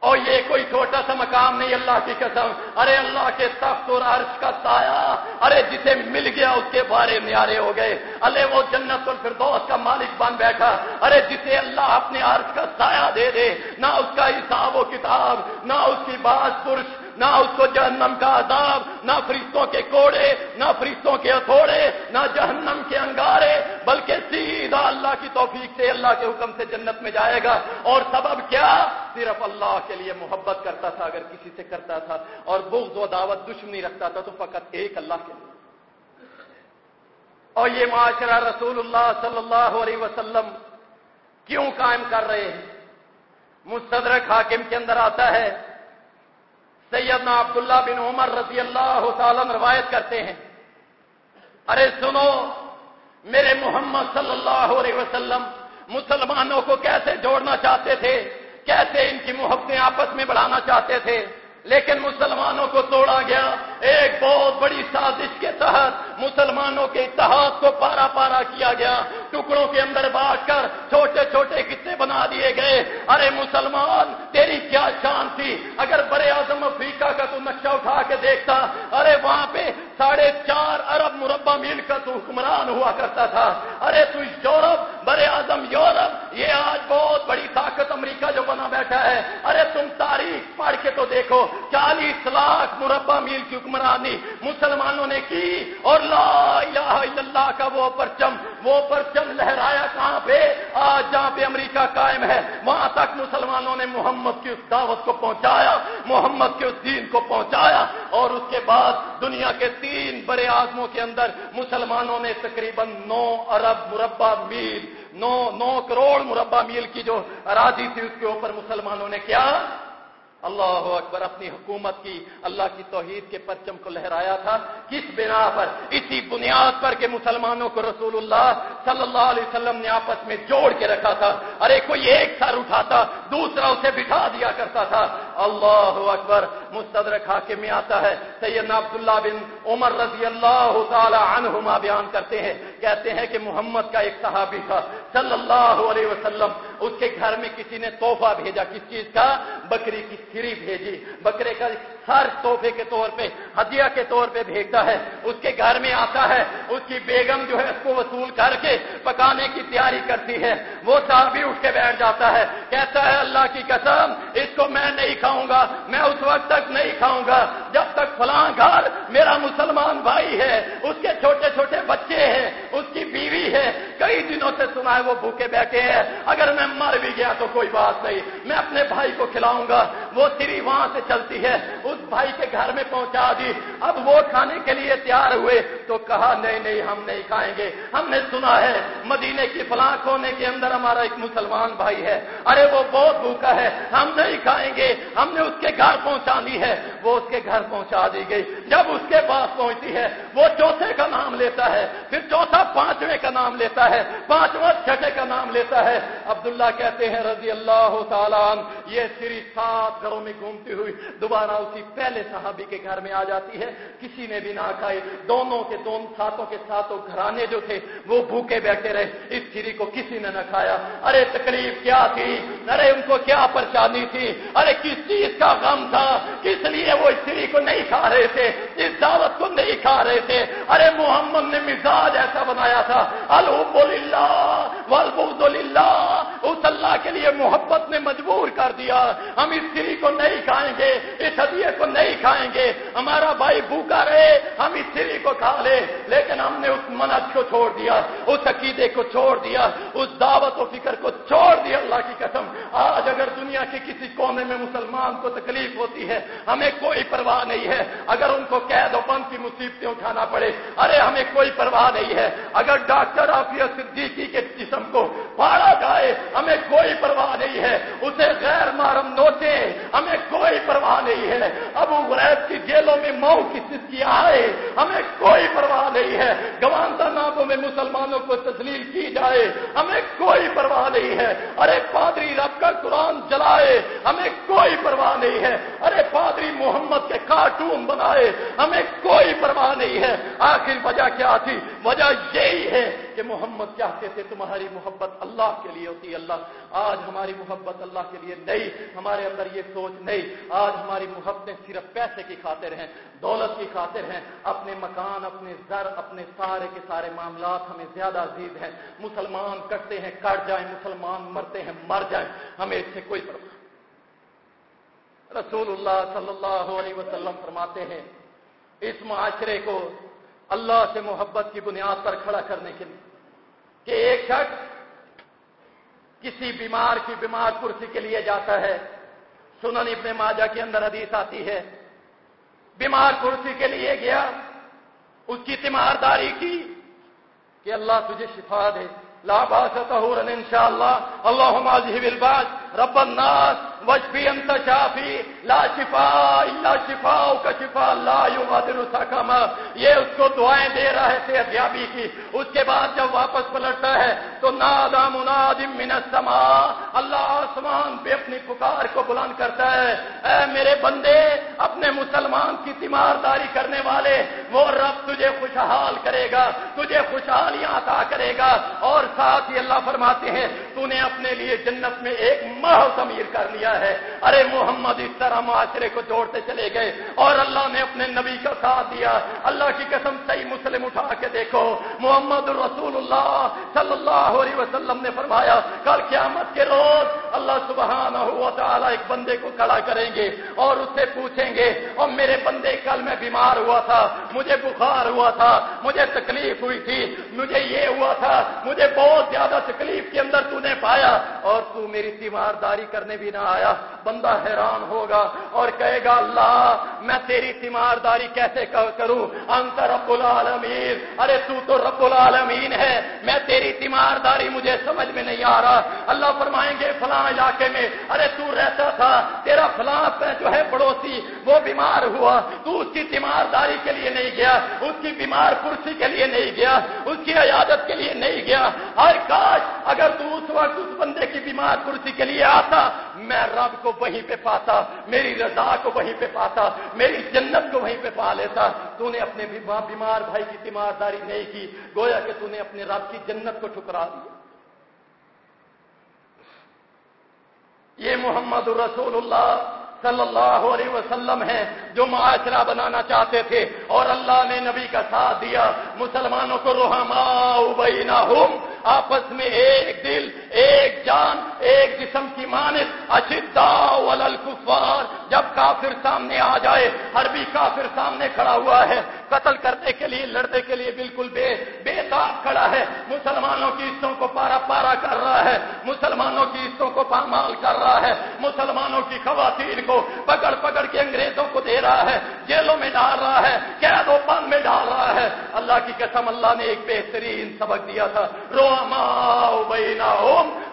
اور یہ کوئی چھوٹا سا مقام نہیں، اللہ کی قسم۔ ارے اللہ کے تخت اور عرش کا سایہ۔ ارے جسے مل گیا اس کے بارے نیارے ہو گئے۔ ارے وہ جنت الفردوس کا مالک بن بیٹھا۔ ارے جسے اللہ اپنے عرش کا سایہ دے دے، نہ اس کا حساب و کتاب، نہ اس کی بات پرش نہ اس کو جہنم کا عذاب، نہ فرشتوں کے کوڑے، نہ فرشتوں کے ہتھوڑے، نہ جہنم کے انگارے، بلکہ سیدھا اللہ کی توفیق سے اللہ کے حکم سے جنت میں جائے گا۔ اور سبب کیا؟ صرف اللہ کے لیے محبت کرتا تھا، اگر کسی سے کرتا تھا۔ اور بغض و دعوت دشمنی رکھتا تھا، تو فقط ایک اللہ کے لیے۔ اور یہ معاشرہ رسول اللہ صلی اللہ علیہ وسلم کیوں قائم کر رہے ہیں؟ مستدرک حاکم کے اندر آتا ہے سیدنا عبداللہ بن عمر رضی اللہ تعالی روایت کرتے ہیں۔ ارے سنو، میرے محمد صلی اللہ علیہ وسلم مسلمانوں کو کیسے جوڑنا چاہتے تھے، کیسے ان کی محبتیں آپس میں بڑھانا چاہتے تھے، لیکن مسلمانوں کو توڑا گیا۔ ایک بہت بڑی سازش کے تحت مسلمانوں کے اتحاد کو پارا پارا کیا گیا۔ ٹکڑوں کے اندر بانٹ کر چھوٹے چھوٹے قصے بنا دیے گئے۔ ارے مسلمان، تیری کیا شان تھی۔ اگر برے اعظم افریقہ کا تو نقشہ اٹھا کے دیکھتا، ارے وہاں پہ ساڑھے چار ارب مربع میل کا تو حکمران ہوا کرتا تھا۔ ارے تو یورپ برے اعظم یورپ، یہ آج بہت بڑی طاقت امریکہ جو بنا بیٹھا ہے۔ ارے تم تاریخ پڑھ کے تو دیکھو، چالیس لاکھ مربع میل کی حکمرانی مسلمانوں نے کی اور لا الہ الا اللہ کا وہ پرچم وہ پرچم لہرایا کہاں پہ؟ آج جہاں پہ امریکہ قائم ہے، وہاں تک مسلمانوں نے محمد کی اس دعوت کو پہنچایا، محمد کے اس دین کو پہنچایا اور اس کے بعد دنیا کے تین بڑے آزموں کے اندر مسلمانوں نے تقریباً نو ارب مربع میل، نو نو کروڑ مربع میل کی جو اراضی تھی، اس کے اوپر مسلمانوں نے کیا؟ اللہ اکبر، اپنی حکومت کی، اللہ کی توحید کے پرچم کو لہرایا تھا۔ کس بنا پر؟ اسی بنیاد پر کہ مسلمانوں کو رسول اللہ صلی اللہ علیہ وسلم نے آپس میں جوڑ کے رکھا تھا۔ ارے، کوئی ایک سر اٹھاتا، دوسرا اسے بٹھا دیا کرتا تھا۔ اللہ اکبر، مستدرک حاکم میں آتا ہے۔ سیدنا عبداللہ بن عمر رضی اللہ تعالی عنہما بیان کرتے ہیں۔ کہتے ہیں کہ محمد کا ایک صحابی تھا، صلی اللہ علیہ وسلم، اس کے گھر میں کسی نے تحفہ بھیجا، کس چیز کا؟ بکری کی سری بھیجی۔ بکرے کا ہر تحفے کے طور پہ، ہدیہ کے طور پہ بھیجتا ہے، اس کے گھر میں آتا ہے، اس کی بیگم جو ہے، اس کو وصول کر کے پکانے کی تیاری کرتی ہے۔ وہ صاحب بھی اٹھ کے بیٹھ جاتا ہے، کہتا ہے، اللہ کی قسم، اس کو میں نہیں کھاؤں گا، میں اس وقت تک نہیں کھاؤں گا، جب تک فلاں گھر میرا مسلمان بھائی ہے، اس کے چھوٹے چھوٹے بچے ہیں، اس کی بیوی ہے کئی دنوں سے سنا ہے وہ بھوکے بیٹھے ہیں۔ اگر میں مر بھی گیا تو کوئی بات نہیں۔ میں اپنے بھائی کو کھلاؤں گا۔ وہ سری وہاں سے چلتی ہے۔ اس بھائی کے گھر میں پہنچا دی۔ اب وہ کھانے کے لیے تیار ہوئے۔ تو کہا، نہیں نہیں، ہم نہیں کھائیں گے۔ ہم نے سنا ہے، مدینے کی فلاں کونے کے اندر ہمارا ایک مسلمان بھائی ہے۔ ارے، وہ بہت بھوکا ہے۔ ہم نہیں کھائیں گے۔ ہم نے اس کے گھر پہنچانی ہے۔ وہ اس کے گھر پہنچا دی گئی۔ جب اس کے پاس پہنچتی ہے، وہ چوتھے کا نام لیتا ہے۔ پھر چوتھا پانچویں کا نام لیتا ہے۔ پانچواں، چھٹے کا نام لیتا ہے۔ عبداللہ کہتے ہیں، رضی اللہ تعالیٰ یہ سری سات گھروں میں گھومتی ہوئی، دوبارہ اسی پہلے صحابی کے گھر میں آ جاتی ہے۔ کسی نے بھی نہ کھائی۔ دونوں کے دونوں ساتوں کے ساتوں گھرانے جو تھے، وہ بھوکے بیٹھے رہے۔ اس سری کو کسی نے نہ کھایا۔ ارے تکلیف کیا تھی؟ ارے ان کو کیا پریشانی تھی؟ ارے کس چیز کا غم تھا؟ کس لیے وہ اس سری کو نہیں کھا رہے تھے؟ اس دعوت کو نہیں کھا رہے تھے؟ ارے محمد نے مزاج ایسا بنایا تھا۔ الحب والبغض للہ۔ اس اللہ کے لیے محبت نے مجبور کر دیا۔ ہم اس سری کو نہیں کھائیں گے، اس ہدیے کو نہیں کھائیں گے۔ ہمارا بھائی بھوکا رہے، ہم اس سری کو کھا لے، لیکن ہم نے اس منت کو چھوڑ دیا، اس عقیدے کو چھوڑ دیا، اس دعوت و فکر کو چھوڑ دیا اللہ کی قسم۔ آج اگر دنیا کے کسی کونے میں مسلمان کو تکلیف ہوتی ہے، ہمیں کوئی پرواہ نہیں ہے۔ اگر ان کو قید و بند کی مصیبتیں اٹھانا پڑے، ارے، ہمیں کوئی پرواہ نہیں ہے۔ اگر ڈاکٹر آفیہ صدیقی کے جسم کو پاڑا جائے، ہمیں کوئی پرواہ نہیں ہے۔ اسے غیر مارم نوچے ہمیں کوئی پرواہ نہیں ہے۔ ابو غریب کی جیلوں میں مئو کی سسکی آئے، ہمیں کوئی پرواہ نہیں ہے۔ گوانتا ناموں میں مسلمانوں کو تسلیل کی جائے۔ ہمیں کوئی پرواہ نہیں ہے۔ ارے پادری کا قرآن جلائے، ہمیں کوئی پرواہ نہیں ہے۔ ارے پادری محمد کے کارٹون بنائے، ہمیں کوئی پرواہ نہیں ہے۔ آخر وجہ کیا تھی؟ وجہ یہی ہے کہ محمد چاہتے تھے تمہاری محبت اللہ کے لیے ہوتی، اللہ، آج ہماری محبت اللہ کے لیے نہیں، ہمارے اندر یہ سوچ نہیں۔ آج ہماری محبتیں صرف پیسے کی خاطر ہیں، دولت کی خاطر ہیں۔ اپنے مکان، اپنے زر، اپنے سارے کے سارے معاملات ہمیں زیادہ عزیز ہیں۔ مسلمان کٹتے ہیں، کٹ جائیں، مسلمان مرتے ہیں، مر جائیں۔ ہمیں اس سے کوئی پرواہ رسول اللہ صلی اللہ علیہ وسلم فرماتے ہیں، اس معاشرے کو اللہ سے محبت کی بنیاد پر کھڑا کرنے کے لیے کہ ایک شخص کسی بیمار کی بیمار کرسی کے لیے جاتا ہے۔ سنن ابن ماجہ کے اندر حدیث آتی ہے، بیمار کرسی کے لیے گیا، اس کی تیمارداری کی کہ اللہ تجھے شفا دے۔ لا باس طهورا ان شاء الله. اللهم اذهب الباس رب الناس وشفی انت شافی، لا شفا الا شفا کا شفا لا یغادر سقما یہ اس کو دعائیں دے رہا ہے صحت یابی کی۔ اس کے بعد جب واپس پلٹتا ہے، تو نادا مناد من السماء، اللہ آسمان پہ اپنی پکار کو بلند کرتا ہے۔ اے میرے بندے، اپنے مسلمان کی تیمارداری کرنے والے، وہ رب تجھے خوشحال کرے گا، تجھے خوشحالیاں عطا کرے گا۔ اور ساتھ ہی اللہ فرماتے ہیں، تو نے اپنے لیے جنت میں ایک ماہ ضمیر کر لیا ہے۔ ارے محمد، اس طرح معاشرے کو جوڑتے چلے گئے اور اللہ نے اپنے نبی کا ساتھ دیا۔ اللہ کی قسم صحیح مسلم اٹھا کے دیکھو۔ محمد الرسول اللہ صلی اللہ علیہ وسلم نے فرمایا، کل قیامت کے روز اللہ سبحانہ ہوا تعالیٰ ایک بندے کو کھڑا کریں گے اور اس سے پوچھیں گے اور میرے بندے کل میں بیمار ہوا تھا، مجھے بخار ہوا تھا، مجھے تکلیف ہوئی تھی، مجھے یہ ہوا تھا، مجھے بہت زیادہ تکلیف کے اندر تو نے پایا اور تو میری تیمارداری کرنے بھی نہ آیا، بندہ حیران ہوگا اور کہے گا، اللہ، میں تیری تیمارداری کیسے کروں؟ انت رب العالمین۔ ارے، تو تو رب العالمین ہے۔ میں تیری تیمارداری مجھے سمجھ میں نہیں آ رہا۔ اللہ فرمائیں گے فلاں علاقے میں، ارے، تو رہتا تھا، تیرا فلاں جو ہے پڑوسی، وہ بیمار ہوا۔ تو اس کی تیمارداری کے لیے نہیں گیا، اس کی بیمار کرسی کے لیے نہیں گیا، اس کی عیادت کے لیے نہیں گیا۔ ہر کاش اگر تو اس وقت اس بندے کی بیمار کرسی کے لیے آتا، میں رب کو وہیں پہ پاتا، میری رضا کو وہیں پہ پاتا، میری جنت کو وہیں پہ پا لیتا۔ تو نے اپنے بیمار بھائی کی تیمارداری نہیں کی، گویا کہ تو نے اپنے رب کی جنت کو ٹھکرا دیا۔ یہ محمد الرسول اللہ صلی اللہ علیہ وسلم ہیں جو معاشرہ بنانا چاہتے تھے، اور اللہ نے نبی کا ساتھ دیا۔ مسلمانوں کو روحما ابینا آپس میں ایک دل، ایک جان، ایک جسم کی مانت اشدا کفار جب کافر سامنے آ جائے ہر بھی کافر سامنے کھڑا ہوا ہے۔ قتل کرنے کے لیے، لڑنے کے لیے بالکل بے بے تاب کھڑا ہے۔ مسلمانوں کی عزتوں کو پارا پارا کر رہا ہے۔ مسلمانوں کی عزتوں کو پامال کر رہا ہے۔ مسلمانوں کی خواتین کو پکڑ پکڑ کے انگریزوں کو دے رہا ہے۔ جیلوں میں ڈال رہا ہے۔ قید و بند میں ڈال رہا ہے۔ اللہ کی قسم، اللہ نے ایک بہترین سبق دیا تھا۔ رو بینا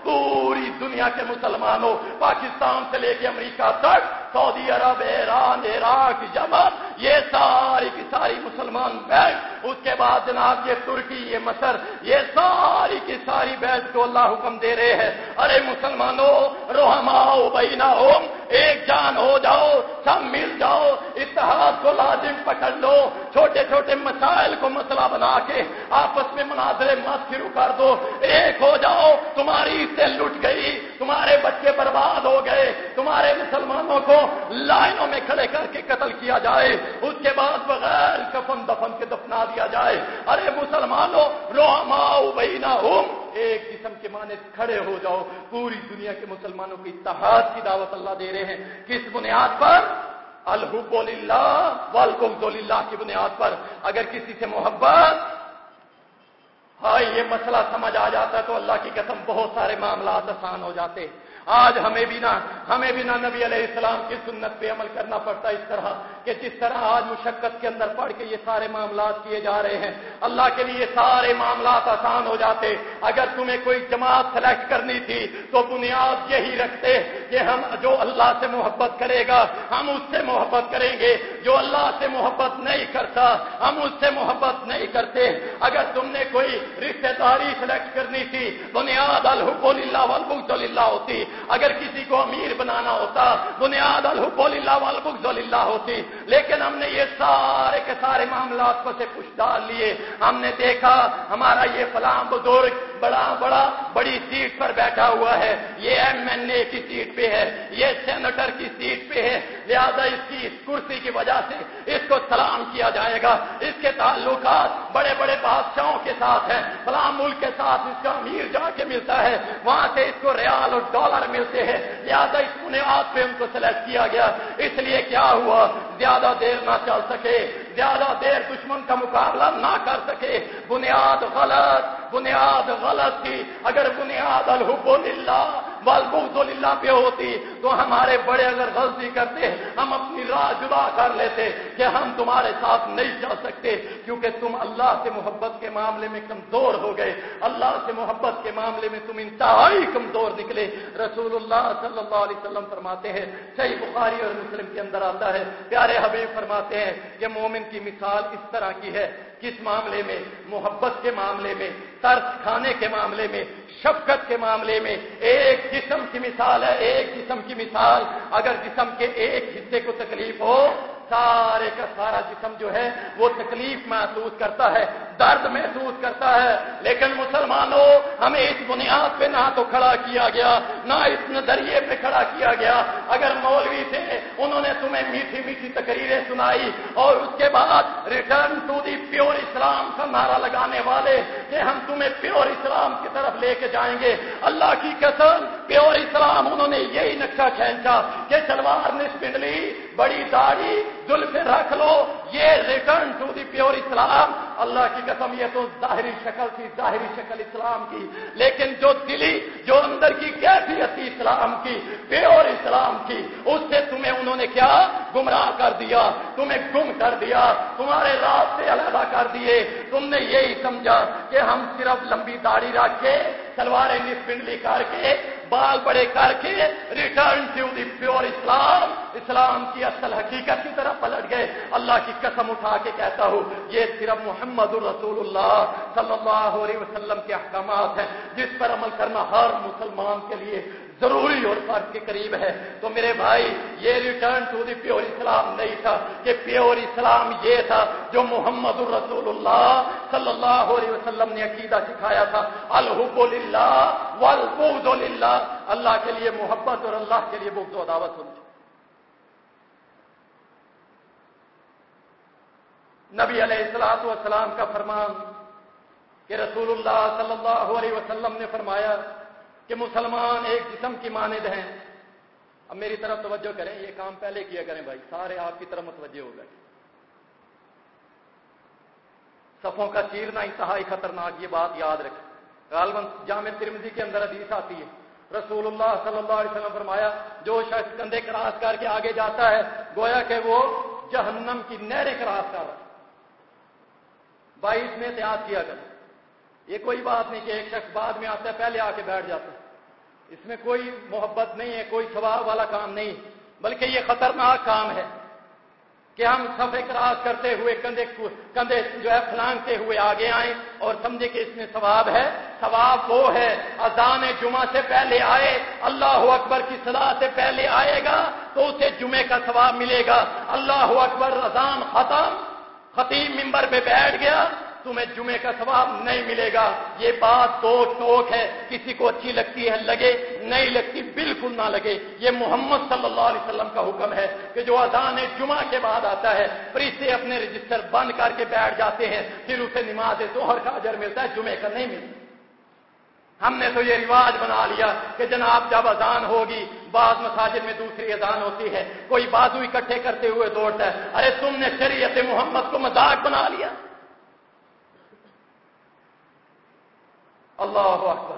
پوری دنیا کے مسلمانوں، پاکستان سے لے کے امریکہ تک سعودی عرب، ایران، عراق، یمن، یہ ساری کی ساری مسلمان بیٹھ اس کے بعد جناب یہ ترکی، یہ مصر، یہ ساری کی ساری بیٹھ کو اللہ حکم دے رہے ہیں۔ ارے مسلمانوں روحما بینا ہوم ایک جان ہو جاؤ، سب مل جاؤ، اتحاد کو لازم پکڑ لو، چھوٹے چھوٹے مسائل کو مسئلہ بنا کے آپس میں مناظرے مت شروع کر دو۔ ایک ہو جاؤ، تمہاری سے لٹ گئی تمہارے بچے برباد ہو گئے، تمہارے مسلمانوں کو لائنوں میں کھڑے کر کے قتل کیا جائے، اس کے بعد بغیر کفن دفن کے دفنا دیا جائے۔ ارے مسلمانوں رو ماؤ بہینا ایک قسم کے معنی کھڑے ہو جاؤ۔ پوری دنیا کے مسلمانوں کی اتحاد کی دعوت اللہ دے رہے ہیں۔ کس بنیاد پر؟ الحب اللہ اللہ کی بنیاد پر۔ اگر کسی سے محبت یہ مسئلہ سمجھ آ جاتا ہے تو اللہ کی قسم بہت سارے معاملات آسان ہو جاتے آج ہمیں بھی نہ، ہمیں بھی نہ نبی علیہ السلام کی سنت پہ عمل کرنا پڑتا اس طرح کہ جس طرح آج مشقت کے اندر پڑھ کے یہ سارے معاملات کیے جا رہے ہیں۔ اللہ کے لیے سارے معاملات آسان ہو جاتے۔ اگر تمہیں کوئی جماعت سلیکٹ کرنی تھی تو بنیاد یہی رکھتے کہ ہم جو اللہ سے محبت کرے گا، ہم اس سے محبت کریں گے۔ جو اللہ سے محبت نہیں کرتا، ہم اس سے محبت نہیں کرتے۔ اگر تم نے کوئی رشتے داری سلیکٹ کرنی تھی، بنیاد الحب اللہ والبغض اللہ ہوتی۔ اگر کسی کو امیر بنانا ہوتا، بنیاد الحب اللہ والبغض اللہ ہوتی۔ لیکن ہم نے یہ سارے کے سارے معاملات کو سے پوچھ ڈال لیے۔ ہم نے دیکھا، ہمارا یہ فلاں بزرگ بڑا بڑا بڑی سیٹ پر بیٹھا ہوا ہے۔ یہ ایم این اے کی سیٹ پہ ہے، یہ سینیٹر کی سیٹ پہ ہے۔ لہذا اس کی اس کرسی کی وجہ سے اس کو سلام کیا جائے گا۔ اس کے تعلقات بڑے بڑے بادشاہوں کے ساتھ ہیں۔ فلاں ملک کے ساتھ اس کا امیر جا کے ملتا ہے۔ وہاں سے اس کو ریال اور ڈالر ملتے ہیں۔ لہٰذا اس بنیاد پہ ان کو سلیکٹ کیا گیا۔ اس لیے کیا ہوا؟ زیادہ دیر نہ چل سکے۔ زیادہ دیر دشمن کا مقابلہ نہ کر سکے۔ بنیاد غلط بنیاد غلط تھی۔ اگر بنیاد الحب اللہ بالبوز اللہ پہ ہوتی تو ہمارے بڑے اگر غلطی کرتے ہم اپنی راہ جدا کر لیتے کہ ہم تمہارے ساتھ نہیں جا سکتے کیونکہ تم اللہ سے محبت کے معاملے میں کمزور ہو گئے۔ اللہ سے محبت کے معاملے میں تم انتہائی کمزور نکلے۔ رسول اللہ صلی اللہ علیہ وسلم فرماتے ہیں، صحیح بخاری اور مسلم کے اندر آتا ہے۔ پیارے حبیب فرماتے ہیں کہ مومن کی مثال اس طرح کی ہے۔ کس معاملے میں؟ محبت کے معاملے میں، ترس کھانے کے معاملے میں۔ شفقت کے معاملے میں ایک جسم کی مثال ہے، ایک جسم کی مثال۔ اگر جسم کے ایک حصے کو تکلیف ہو، سارے کا سارا جسم جو ہے، وہ تکلیف محسوس کرتا ہے، درد محسوس کرتا ہے۔ لیکن مسلمانوں، ہمیں اس بنیاد پہ نہ تو کھڑا کیا گیا، نہ اس نظریے پہ کھڑا کیا گیا۔ اگر مولوی تھے، انہوں نے تمہیں میٹھی میٹھی تقریریں سنائی اور اس کے بعد return to the pure Islam کا نعرہ لگانے والے کہ ہم تمہیں پیور اسلام کی طرف لے کے جائیں گے۔ اللہ کی قسم پیور اسلام، انہوں نے یہی نقشہ کھینچا کہ سلوار نے بڑی داڑھی، زلف رکھ لو، یہ return to the pure Islam اللہ کی قسم، یہ تو ظاہری شکل تھی، ظاہری شکل اسلام کی۔ لیکن جو دلی، جو اندر کی کیفیت تھی اسلام کی پیور اسلام کی، اس سے تمہیں انہوں نے کیا؟ گمراہ کر دیا۔ تمہیں گم کر دیا۔ تمہارے راستے علیحدہ کر دیے۔ تم نے یہی سمجھا کہ ہم صرف لمبی داڑھی رکھ کے سلواریں پنڈلی کر کے بال بڑے کر کے return to the pure Islam اسلام کی اصل حقیقت کی طرف پلٹ گئے۔ اللہ کی قسم اٹھا کے کہتا ہوں، یہ صرف محمد الرسول اللہ صلی اللہ علیہ وسلم کے احکامات ہیں، جس پر عمل کرنا ہر مسلمان کے لیے ضروری اور فرق کے قریب ہے۔ تو میرے بھائی، یہ return to the pure Islam نہیں تھا کہ پیور اسلام یہ تھا جو محمد الرسول اللہ صلی اللہ علیہ وسلم نے عقیدہ سکھایا تھا۔ الحب اللہ والبغض للہ۔ اللہ کے لیے محبت اور اللہ کے لیے بغض و دعوت ہوتی نبی علیہ السلاط والسلام کا فرمان کہ رسول اللہ صلی اللہ علیہ وسلم نے فرمایا کہ مسلمان ایک جسم کی مانند ہیں۔ اب میری طرف توجہ کریں، یہ کام پہلے کیا کریں بھائی، سارے آپ کی طرف متوجہ ہو گئے۔ صفوں کا چیرنا انتہائی خطرناک، یہ بات یاد رکھیں۔ غالباً جامع ترمزی کے اندر حدیث آتی ہے۔ رسول اللہ صلی اللہ علیہ وسلم فرمایا، جو شخص کندھے کراس کر کے آگے جاتا ہے، گویا کہ وہ جہنم کی نہریں کراس کر رہا بائیس میں احتیاط کیا کر یہ کوئی بات نہیں کہ ایک شخص بعد میں آتا ہے، پہلے آ کے بیٹھ جاتا ہے۔ اس میں کوئی محبت نہیں ہے، کوئی ثواب والا کام نہیں۔ بلکہ یہ خطرناک کام ہے کہ ہم سب کراس کرتے ہوئے، کندھے کندھے جو ہے، پھلانگتے ہوئے آگے آئیں اور سمجھے کہ اس میں ثواب ہے۔ ثواب وہ ہے، اذان جمعہ سے پہلے آئے، اللہ اکبر کی صلاح سے پہلے آئے گا تو اسے جمعے کا ثواب ملے گا۔ اللہ اکبر اذان ختم، خطیب ممبر پہ بیٹھ گیا۔ تمہیں جمعے کا ثواب نہیں ملے گا۔ یہ بات تو ٹوک ہے۔ کسی کو اچھی لگتی ہے، لگے۔ نہیں لگتی، بالکل نہ لگے۔ یہ محمد صلی اللہ علیہ وسلم کا حکم ہے کہ جو اذان جمعہ کے بعد آتا ہے فرشتے اپنے رجسٹر بند کر کے بیٹھ جاتے ہیں، پھر اسے نماز دوہر کا اجر ملتا ہے، جمعے کا نہیں ملتا۔ ہم نے تو یہ رواج بنا لیا کہ جناب جب اذان ہوگی، بعض مساجد میں دوسری اذان ہوتی ہے۔ کوئی بازو اکٹھے کرتے ہوئے دوڑتا ہے۔ ارے تم نے شریعت محمد کو مذاق بنا لیا۔ اللہ اکبر۔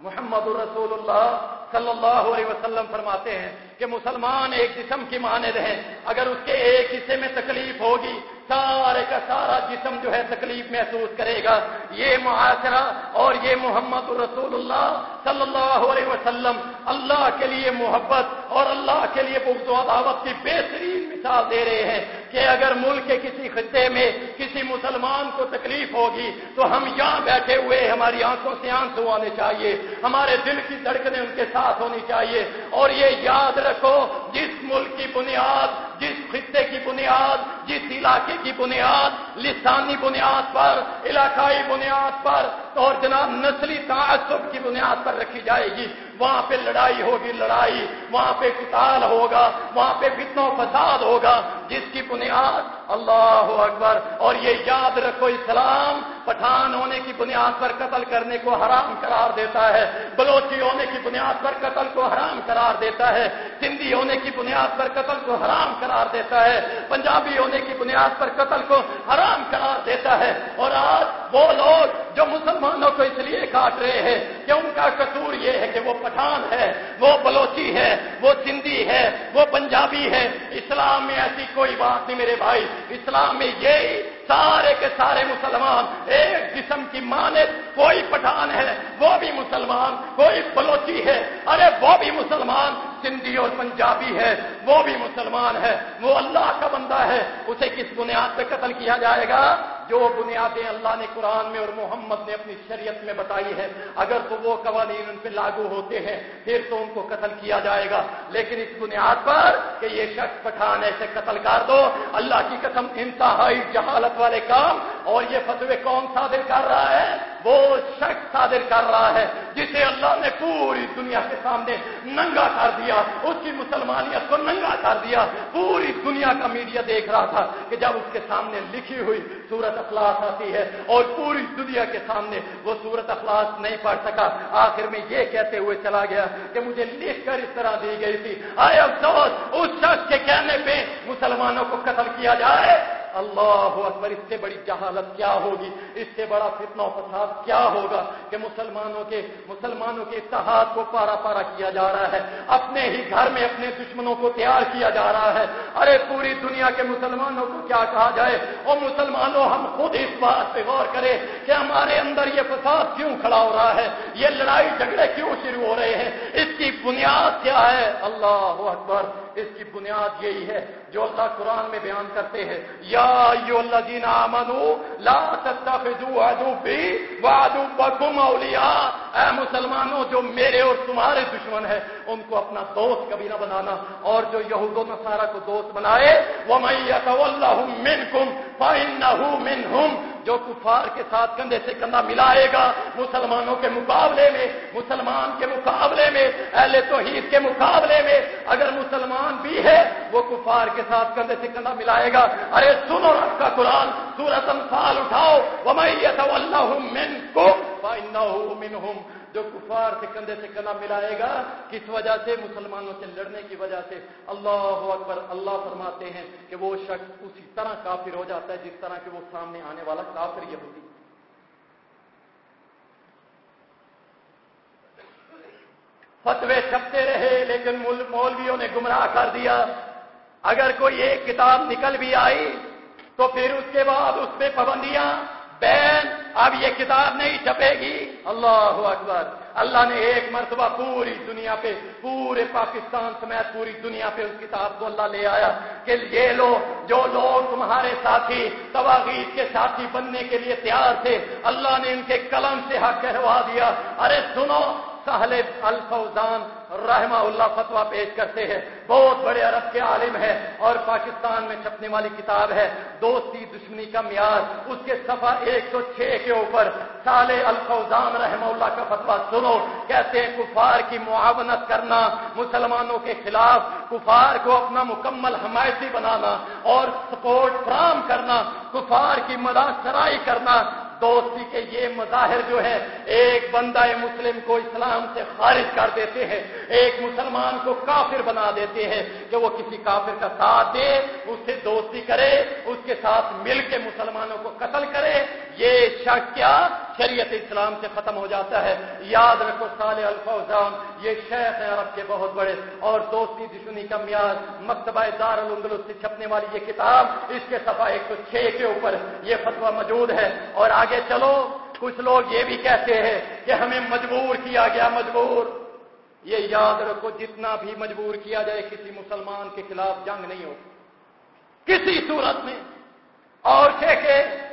محمد الرسول اللہ صلی اللہ علیہ وسلم فرماتے ہیں کہ مسلمان ایک جسم کی مانند رہے اگر اس کے ایک حصے میں تکلیف ہوگی سارے کا سارا جسم جو ہے تکلیف محسوس کرے گا۔ یہ معاشرہ اور یہ محمد رسول اللہ صلی اللہ علیہ وسلم اللہ کے لیے محبت اور اللہ کے لیے بغض و کی بہترین مثال دے رہے ہیں کہ اگر ملک کے کسی خطے میں کسی مسلمان کو تکلیف ہوگی تو ہم یہاں بیٹھے ہوئے ہماری آنکھوں سے آنسو آنے چاہیے، ہمارے دل کی دھڑکنیں ان کے ساتھ ہونی چاہیے۔ اور یہ یاد رکھو، جس ملک کی بنیاد جس خطے کی بنیاد، جس علاقے کی بنیاد، لسانی بنیاد پر، علاقائی بنیاد پر اور جناب نسلی تعصب کی بنیاد پر رکھی جائے گی۔ وہاں پہ لڑائی ہوگی، لڑائی۔ وہاں پہ قتال ہوگا، وہاں پہ فتن و فساد ہوگا۔ جس کی بنیاد، اللہ اکبر، اور یہ یاد رکھو اسلام پٹھان ہونے کی بنیاد پر قتل کرنے کو حرام قرار دیتا ہے، بلوچی ہونے کی بنیاد پر قتل کو حرام قرار دیتا ہے، سندھی ہونے کی بنیاد پر قتل کو حرام قرار دیتا ہے، پنجابی ہونے کی بنیاد پر قتل کو حرام قرار دیتا ہے۔ اور آج وہ لوگ جو مسلمانوں کو اس لیے کاٹ رہے ہیں کہ ان کا قصور یہ ہے کہ وہ پٹھان ہے، وہ بلوچی ہے، وہ سندھی ہے، وہ پنجابی ہے۔ اسلام میں ایسی کوئی بات نہیں میرے بھائی، اسلام میں یہی سارے کے سارے مسلمان ایک جسم کی مانت کوئی پٹھان ہے، وہ بھی مسلمان، کوئی بلوچی ہے، ارے وہ بھی مسلمان، سندھی اور پنجابی ہے، وہ بھی مسلمان ہے، وہ اللہ کا بندہ ہے، اسے کس بنیاد پہ قتل کیا جائے گا؟ جو بنیادیں اللہ نے قرآن میں اور محمد نے اپنی شریعت میں بتائی ہے اگر تو وہ قوانین ان پہ لاگو ہوتے ہیں، پھر تو ان کو قتل کیا جائے گا۔ لیکن اس بنیاد پر کہ یہ شخص پٹھان ایسے قتل کر دو، اللہ کی قسم انتہائی جہالت والے کام، اور یہ فتوے کون صادر کر رہا ہے؟ وہ شخص صادر کر رہا ہے جسے اللہ نے پوری دنیا کے سامنے ننگا کر دیا، اس کی مسلمانیت کو ننگا کر دیا۔ پوری دنیا کا میڈیا دیکھ رہا تھا کہ جب اس کے سامنے لکھی ہوئی سورت اخلاص آتی ہے اور پوری دنیا کے سامنے وہ سورت اخلاص نہیں پڑھ سکا، آخر میں یہ کہتے ہوئے چلا گیا کہ مجھے لکھ کر اس طرح دی گئی تھی۔ آئے افسوس، اس شخص کے کہنے پہ مسلمانوں کو قتل کیا جائے؟ اللہ اکبر اس سے بڑی جہالت کیا ہوگی؟ اس سے بڑا فتنہ و فساد کیا ہوگا کہ مسلمانوں کے مسلمانوں کے اتحاد کو پارا پارا کیا جا رہا ہے؟ اپنے ہی گھر میں اپنے دشمنوں کو تیار کیا جا رہا ہے۔ ارے پوری دنیا کے مسلمانوں کو کیا کہا جائے؟ اور مسلمانوں، ہم خود اس بات پہ غور کریں کہ ہمارے اندر یہ فساد کیوں کھڑا ہو رہا ہے؟ یہ لڑائی جھگڑے کیوں شروع ہو رہے ہیں؟ اس کی بنیاد کیا ہے؟ اللہ اکبر اس کی بنیاد یہی ہے جو اللہ قرآن میں بیان کرتے ہیں۔ یا ایو اللہ دینا منو لا بکم اولیاء۔ اے مسلمانوں، جو میرے اور تمہارے دشمن ہے ان کو اپنا دوست کبھی نہ بنانا اور جو یہود و نصارہ کو دوست بنائے۔ وہ میں من کم من ہوں جو کفار کے ساتھ کندھے سے کندھا ملائے گا مسلمانوں کے مقابلے میں، مسلمان کے مقابلے میں، اہل توحید کے مقابلے میں، اگر مسلمان بھی ہے، وہ کفار کے ساتھ کندھے سے کندھا ملائے گا۔ ارے سنو رب کا قرآن سورت انفال اٹھاؤ۔ اللہ من جو کفار سے کندھے سے کندھا ملائے گا، کس وجہ سے؟ مسلمانوں سے لڑنے کی وجہ سے۔ اللہ اکبر، اللہ فرماتے ہیں کہ وہ شخص اسی طرح کافر ہو جاتا ہے جس طرح کہ وہ سامنے آنے والا کافر یہودی۔ فتوے چھپتے رہے، لیکن مولویوں نے گمراہ کر دیا۔ اگر کوئی ایک کتاب نکل بھی آئی، تو پھر اس کے بعد اس پہ پابندیاں بین اب یہ کتاب نہیں چھپے گی۔ اللہ اکبر۔ اللہ نے ایک مرتبہ پوری دنیا پہ، پورے پاکستان سمیت پوری دنیا پہ اس کتاب کو اللہ لے آیا کہ یہ لو جو لوگ تمہارے ساتھی تواغیر کے ساتھی بننے کے لیے تیار تھے، اللہ نے ان کے قلم سے حق کہوا دیا۔ ارے سنو سہل الفوزان رحمہ اللہ فتوا پیش کرتے ہیں۔ بہت بڑے عرب کے عالم ہے اور پاکستان میں چھپنے والی کتاب ہے۔ دوستی دشمنی کا معیار اس کے صفحہ ایک سو چھ کے اوپر۔ سال الفوزان رحمہ اللہ کا فتوا سنو۔ کہتے ہیں کفار کی معاونت کرنا، مسلمانوں کے خلاف کفار کو اپنا مکمل حمایتی بنانا اور سپورٹ فراہم کرنا، کفار کی مداثرائی کرنا دوستی کے یہ مظاہر جو ہے ایک بندہ مسلم کو اسلام سے خارج کر دیتے ہیں، ایک مسلمان کو کافر بنا دیتے ہیں کہ وہ کسی کافر کا ساتھ دے، اس سے دوستی کرے، اس کے ساتھ مل کے مسلمانوں کو قتل کرے۔ یہ شک کیا؟ شریعت اسلام سے ختم ہو جاتا ہے۔ یاد رکھو سال الفوزان، یہ شیخ ہے عرب کے بہت بڑے۔ اور دوستی دشمنی کا میاد مکتبہ دار الندلس سے چھپنے والی یہ کتاب، اس کے صفحہ ایک سو چھ کے اوپر یہ فتوا موجود ہے۔ اور آگے چلو، کچھ لوگ یہ بھی کہتے ہیں کہ ہمیں مجبور کیا گیا، مجبور۔ یہ یاد رکھو، جتنا بھی مجبور کیا جائے، کسی مسلمان کے خلاف جنگ نہیں ہو کسی صورت میں اور شیخ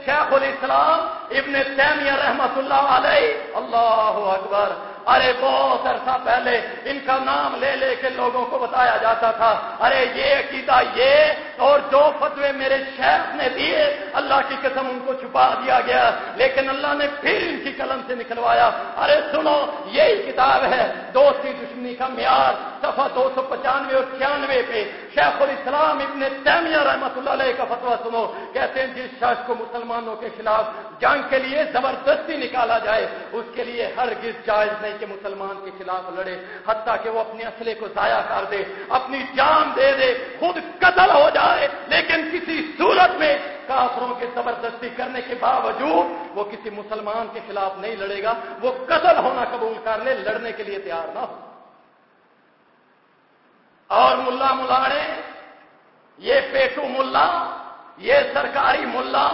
شیخ الاسلام ابن تیمیہ رحمت اللہ علیہ اللہ اکبر ارے بہت عرصہ پہلے ان کا نام لے لے کے لوگوں کو بتایا جاتا تھا۔ ارے یہ عقیدہ یہ اور جو فتوے میرے شیخ نے دیے، اللہ کی قسم ان کو چھپا دیا گیا۔ لیکن اللہ نے پھر ان کی قلم سے نکلوایا۔ ارے سنو، یہی کتاب ہے دوستی مسلم کا معیار، صفحہ دو سو پچانوے اور چھیانوے پہ۔ شیخ الاسلام ابن تیمیہ رحمت اللہ علیہ کا فتوا سنو۔ کہتے ہیں، جس شخص کو مسلمانوں کے خلاف جنگ کے لیے زبردستی نکالا جائے، اس کے لیے ہر گز جائز نہیں۔ کہ مسلمان کے خلاف لڑے، حتیٰ کہ وہ اپنے اصلے کو ضائع کر دے، اپنی جان دے دے، خود قتل ہو جائے، لیکن کسی صورت میں کافروں کے زبردستی کرنے کے باوجود وہ کسی مسلمان کے خلاف نہیں لڑے گا، وہ قتل ہونا قبول کر لے لڑنے کے لیے تیار نہ ہو۔ اور ملا ملاڑے، یہ پیٹو ملا، یہ سرکاری ملا،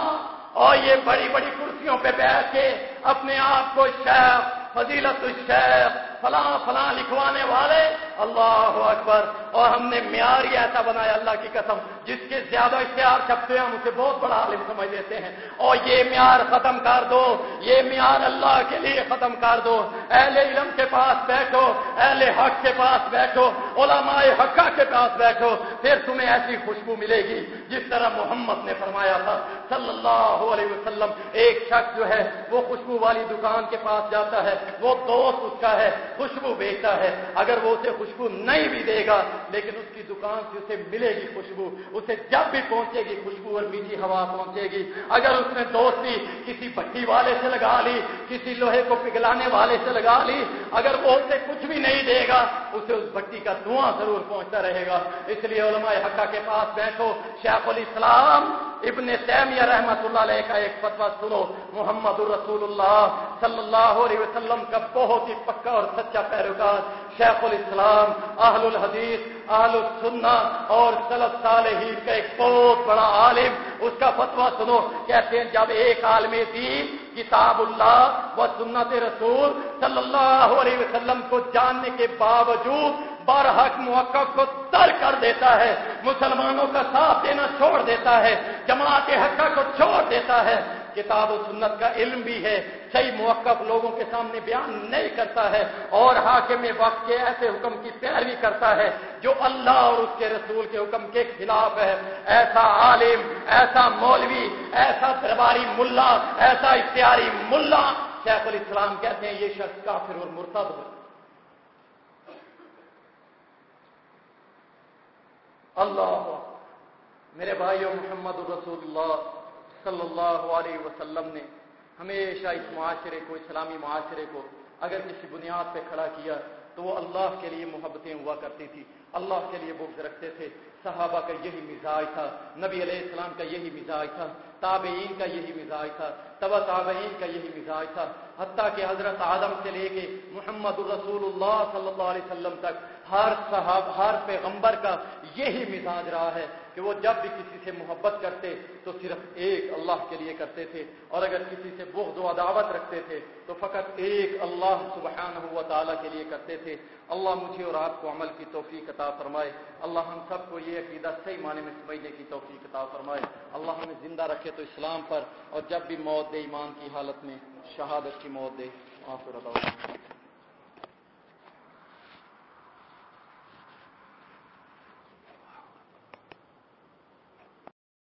اور یہ بڑی بڑی کرسیوں پہ بیٹھ کے اپنے آپ کو شیخ فضیلت الشیخ فلاں فلاں لکھوانے والے۔ اللہ اکبر۔ اور ہم نے معیار ہی ایسا بنایا اللہ کی قسم، جس کے زیادہ اشتہار چھپتے ہیں، ہم اسے بہت بڑا عالم سمجھ لیتے ہیں۔ اور یہ معیار ختم کر دو۔ یہ معیار اللہ کے لیے ختم کر دو۔ اہل علم کے پاس بیٹھو، اہل حق کے پاس بیٹھو، علماء حقہ کے پاس بیٹھو۔ پھر تمہیں ایسی خوشبو ملے گی جس طرح محمد نے فرمایا تھا۔ صلی اللہ علیہ وسلم، ایک شخص جو ہے، وہ خوشبو والی دکان کے پاس جاتا ہے، وہ دوست اس کا ہے۔ خوشبو بیچتا ہے۔ اگر وہ اسے خوشبو نہیں بھی دے گا، لیکن اس کی دکان سے اسے ملے گی خوشبو۔ اسے جب بھی پہنچے گی خوشبو اور میٹھی ہوا پہنچے گی۔ اگر اس نے دوستی کسی بٹی والے سے لگا لی، کسی لوہے کو پگلانے والے سے لگا لی، اگر وہ اسے کچھ بھی نہیں دے گا، اسے اس بٹی کا دھواں ضرور پہنچتا رہے گا۔ اس لیے علماء حقہ کے پاس بیٹھو، شیخ الاسلام ابن تیمیہ رحمت اللہ علیہ کا ایک فتوا سنو۔ محمد الرسول اللہ صلی اللہ علیہ وسلم کا بہت ہی پکا اور سچا پیروکار شیخ الاسلام، اہل الحدیث، اہل السنہ اور سلط صالحین کا ایک بہت بڑا عالم، اس کا فتوا سنو۔ کہتے ہیں جب ایک عالم دین کتاب اللہ و سنت رسول صلی اللہ علیہ وسلم کو جاننے کے باوجود برحق موقع کو تر کر دیتا ہے، مسلمانوں کا ساتھ دینا چھوڑ دیتا ہے، جماعت حقہ کو چھوڑ دیتا ہے۔ کتاب و سنت کا علم بھی ہے، صحیح موقف لوگوں کے سامنے بیان نہیں کرتا ہے اور حاکم وقت کے ایسے حکم کی پیروی کرتا ہے جو اللہ اور اس کے رسول کے حکم کے خلاف ہے۔ ایسا عالم، ایسا مولوی، ایسا درباری ملا، ایسا اختیاری ملا، شیخ الاسلام کہتے ہیں یہ شخص کافر اور مرتب ہے۔ اللہ میرے بھائیو محمد الرسول اللہ صلی اللہ علیہ وسلم نے ہمیشہ اس معاشرے کو اسلامی معاشرے کو اگر کسی بنیاد پہ کھڑا کیا تو وہ اللہ کے لیے محبتیں ہوا کرتی تھی، اللہ کے لیے بغض رکھتے تھے۔ صحابہ کا یہی مزاج تھا، نبی علیہ السلام کا یہی مزاج تھا، تابعین کا یہی مزاج تھا تبا تابعین کا یہی مزاج تھا۔ حتیٰ کہ حضرت آدم سے لے کے محمد الرسول اللہ صلی اللہ علیہ وسلم تک ہر صحاب، ہر پیغمبر کا یہی مزاج رہا ہے۔ کہ وہ جب بھی کسی سے محبت کرتے تو صرف ایک اللہ کے لیے کرتے تھے، اور اگر کسی سے بغض و عداوت رکھتے تھے تو فقط ایک اللہ سبحانہ و تعالیٰ کے لیے کرتے تھے۔ اللہ مجھے اور آپ کو عمل کی توفیق عطا فرمائے۔ اللہ ہم سب کو یہ عقیدہ صحیح معنی میں سمجھنے کی توفیق عطا فرمائے۔ اللہ ہمیں زندہ رکھے تو اسلام پر، اور جب بھی موت دے ایمان کی حالت میں شہادت کی موت دے۔ آخر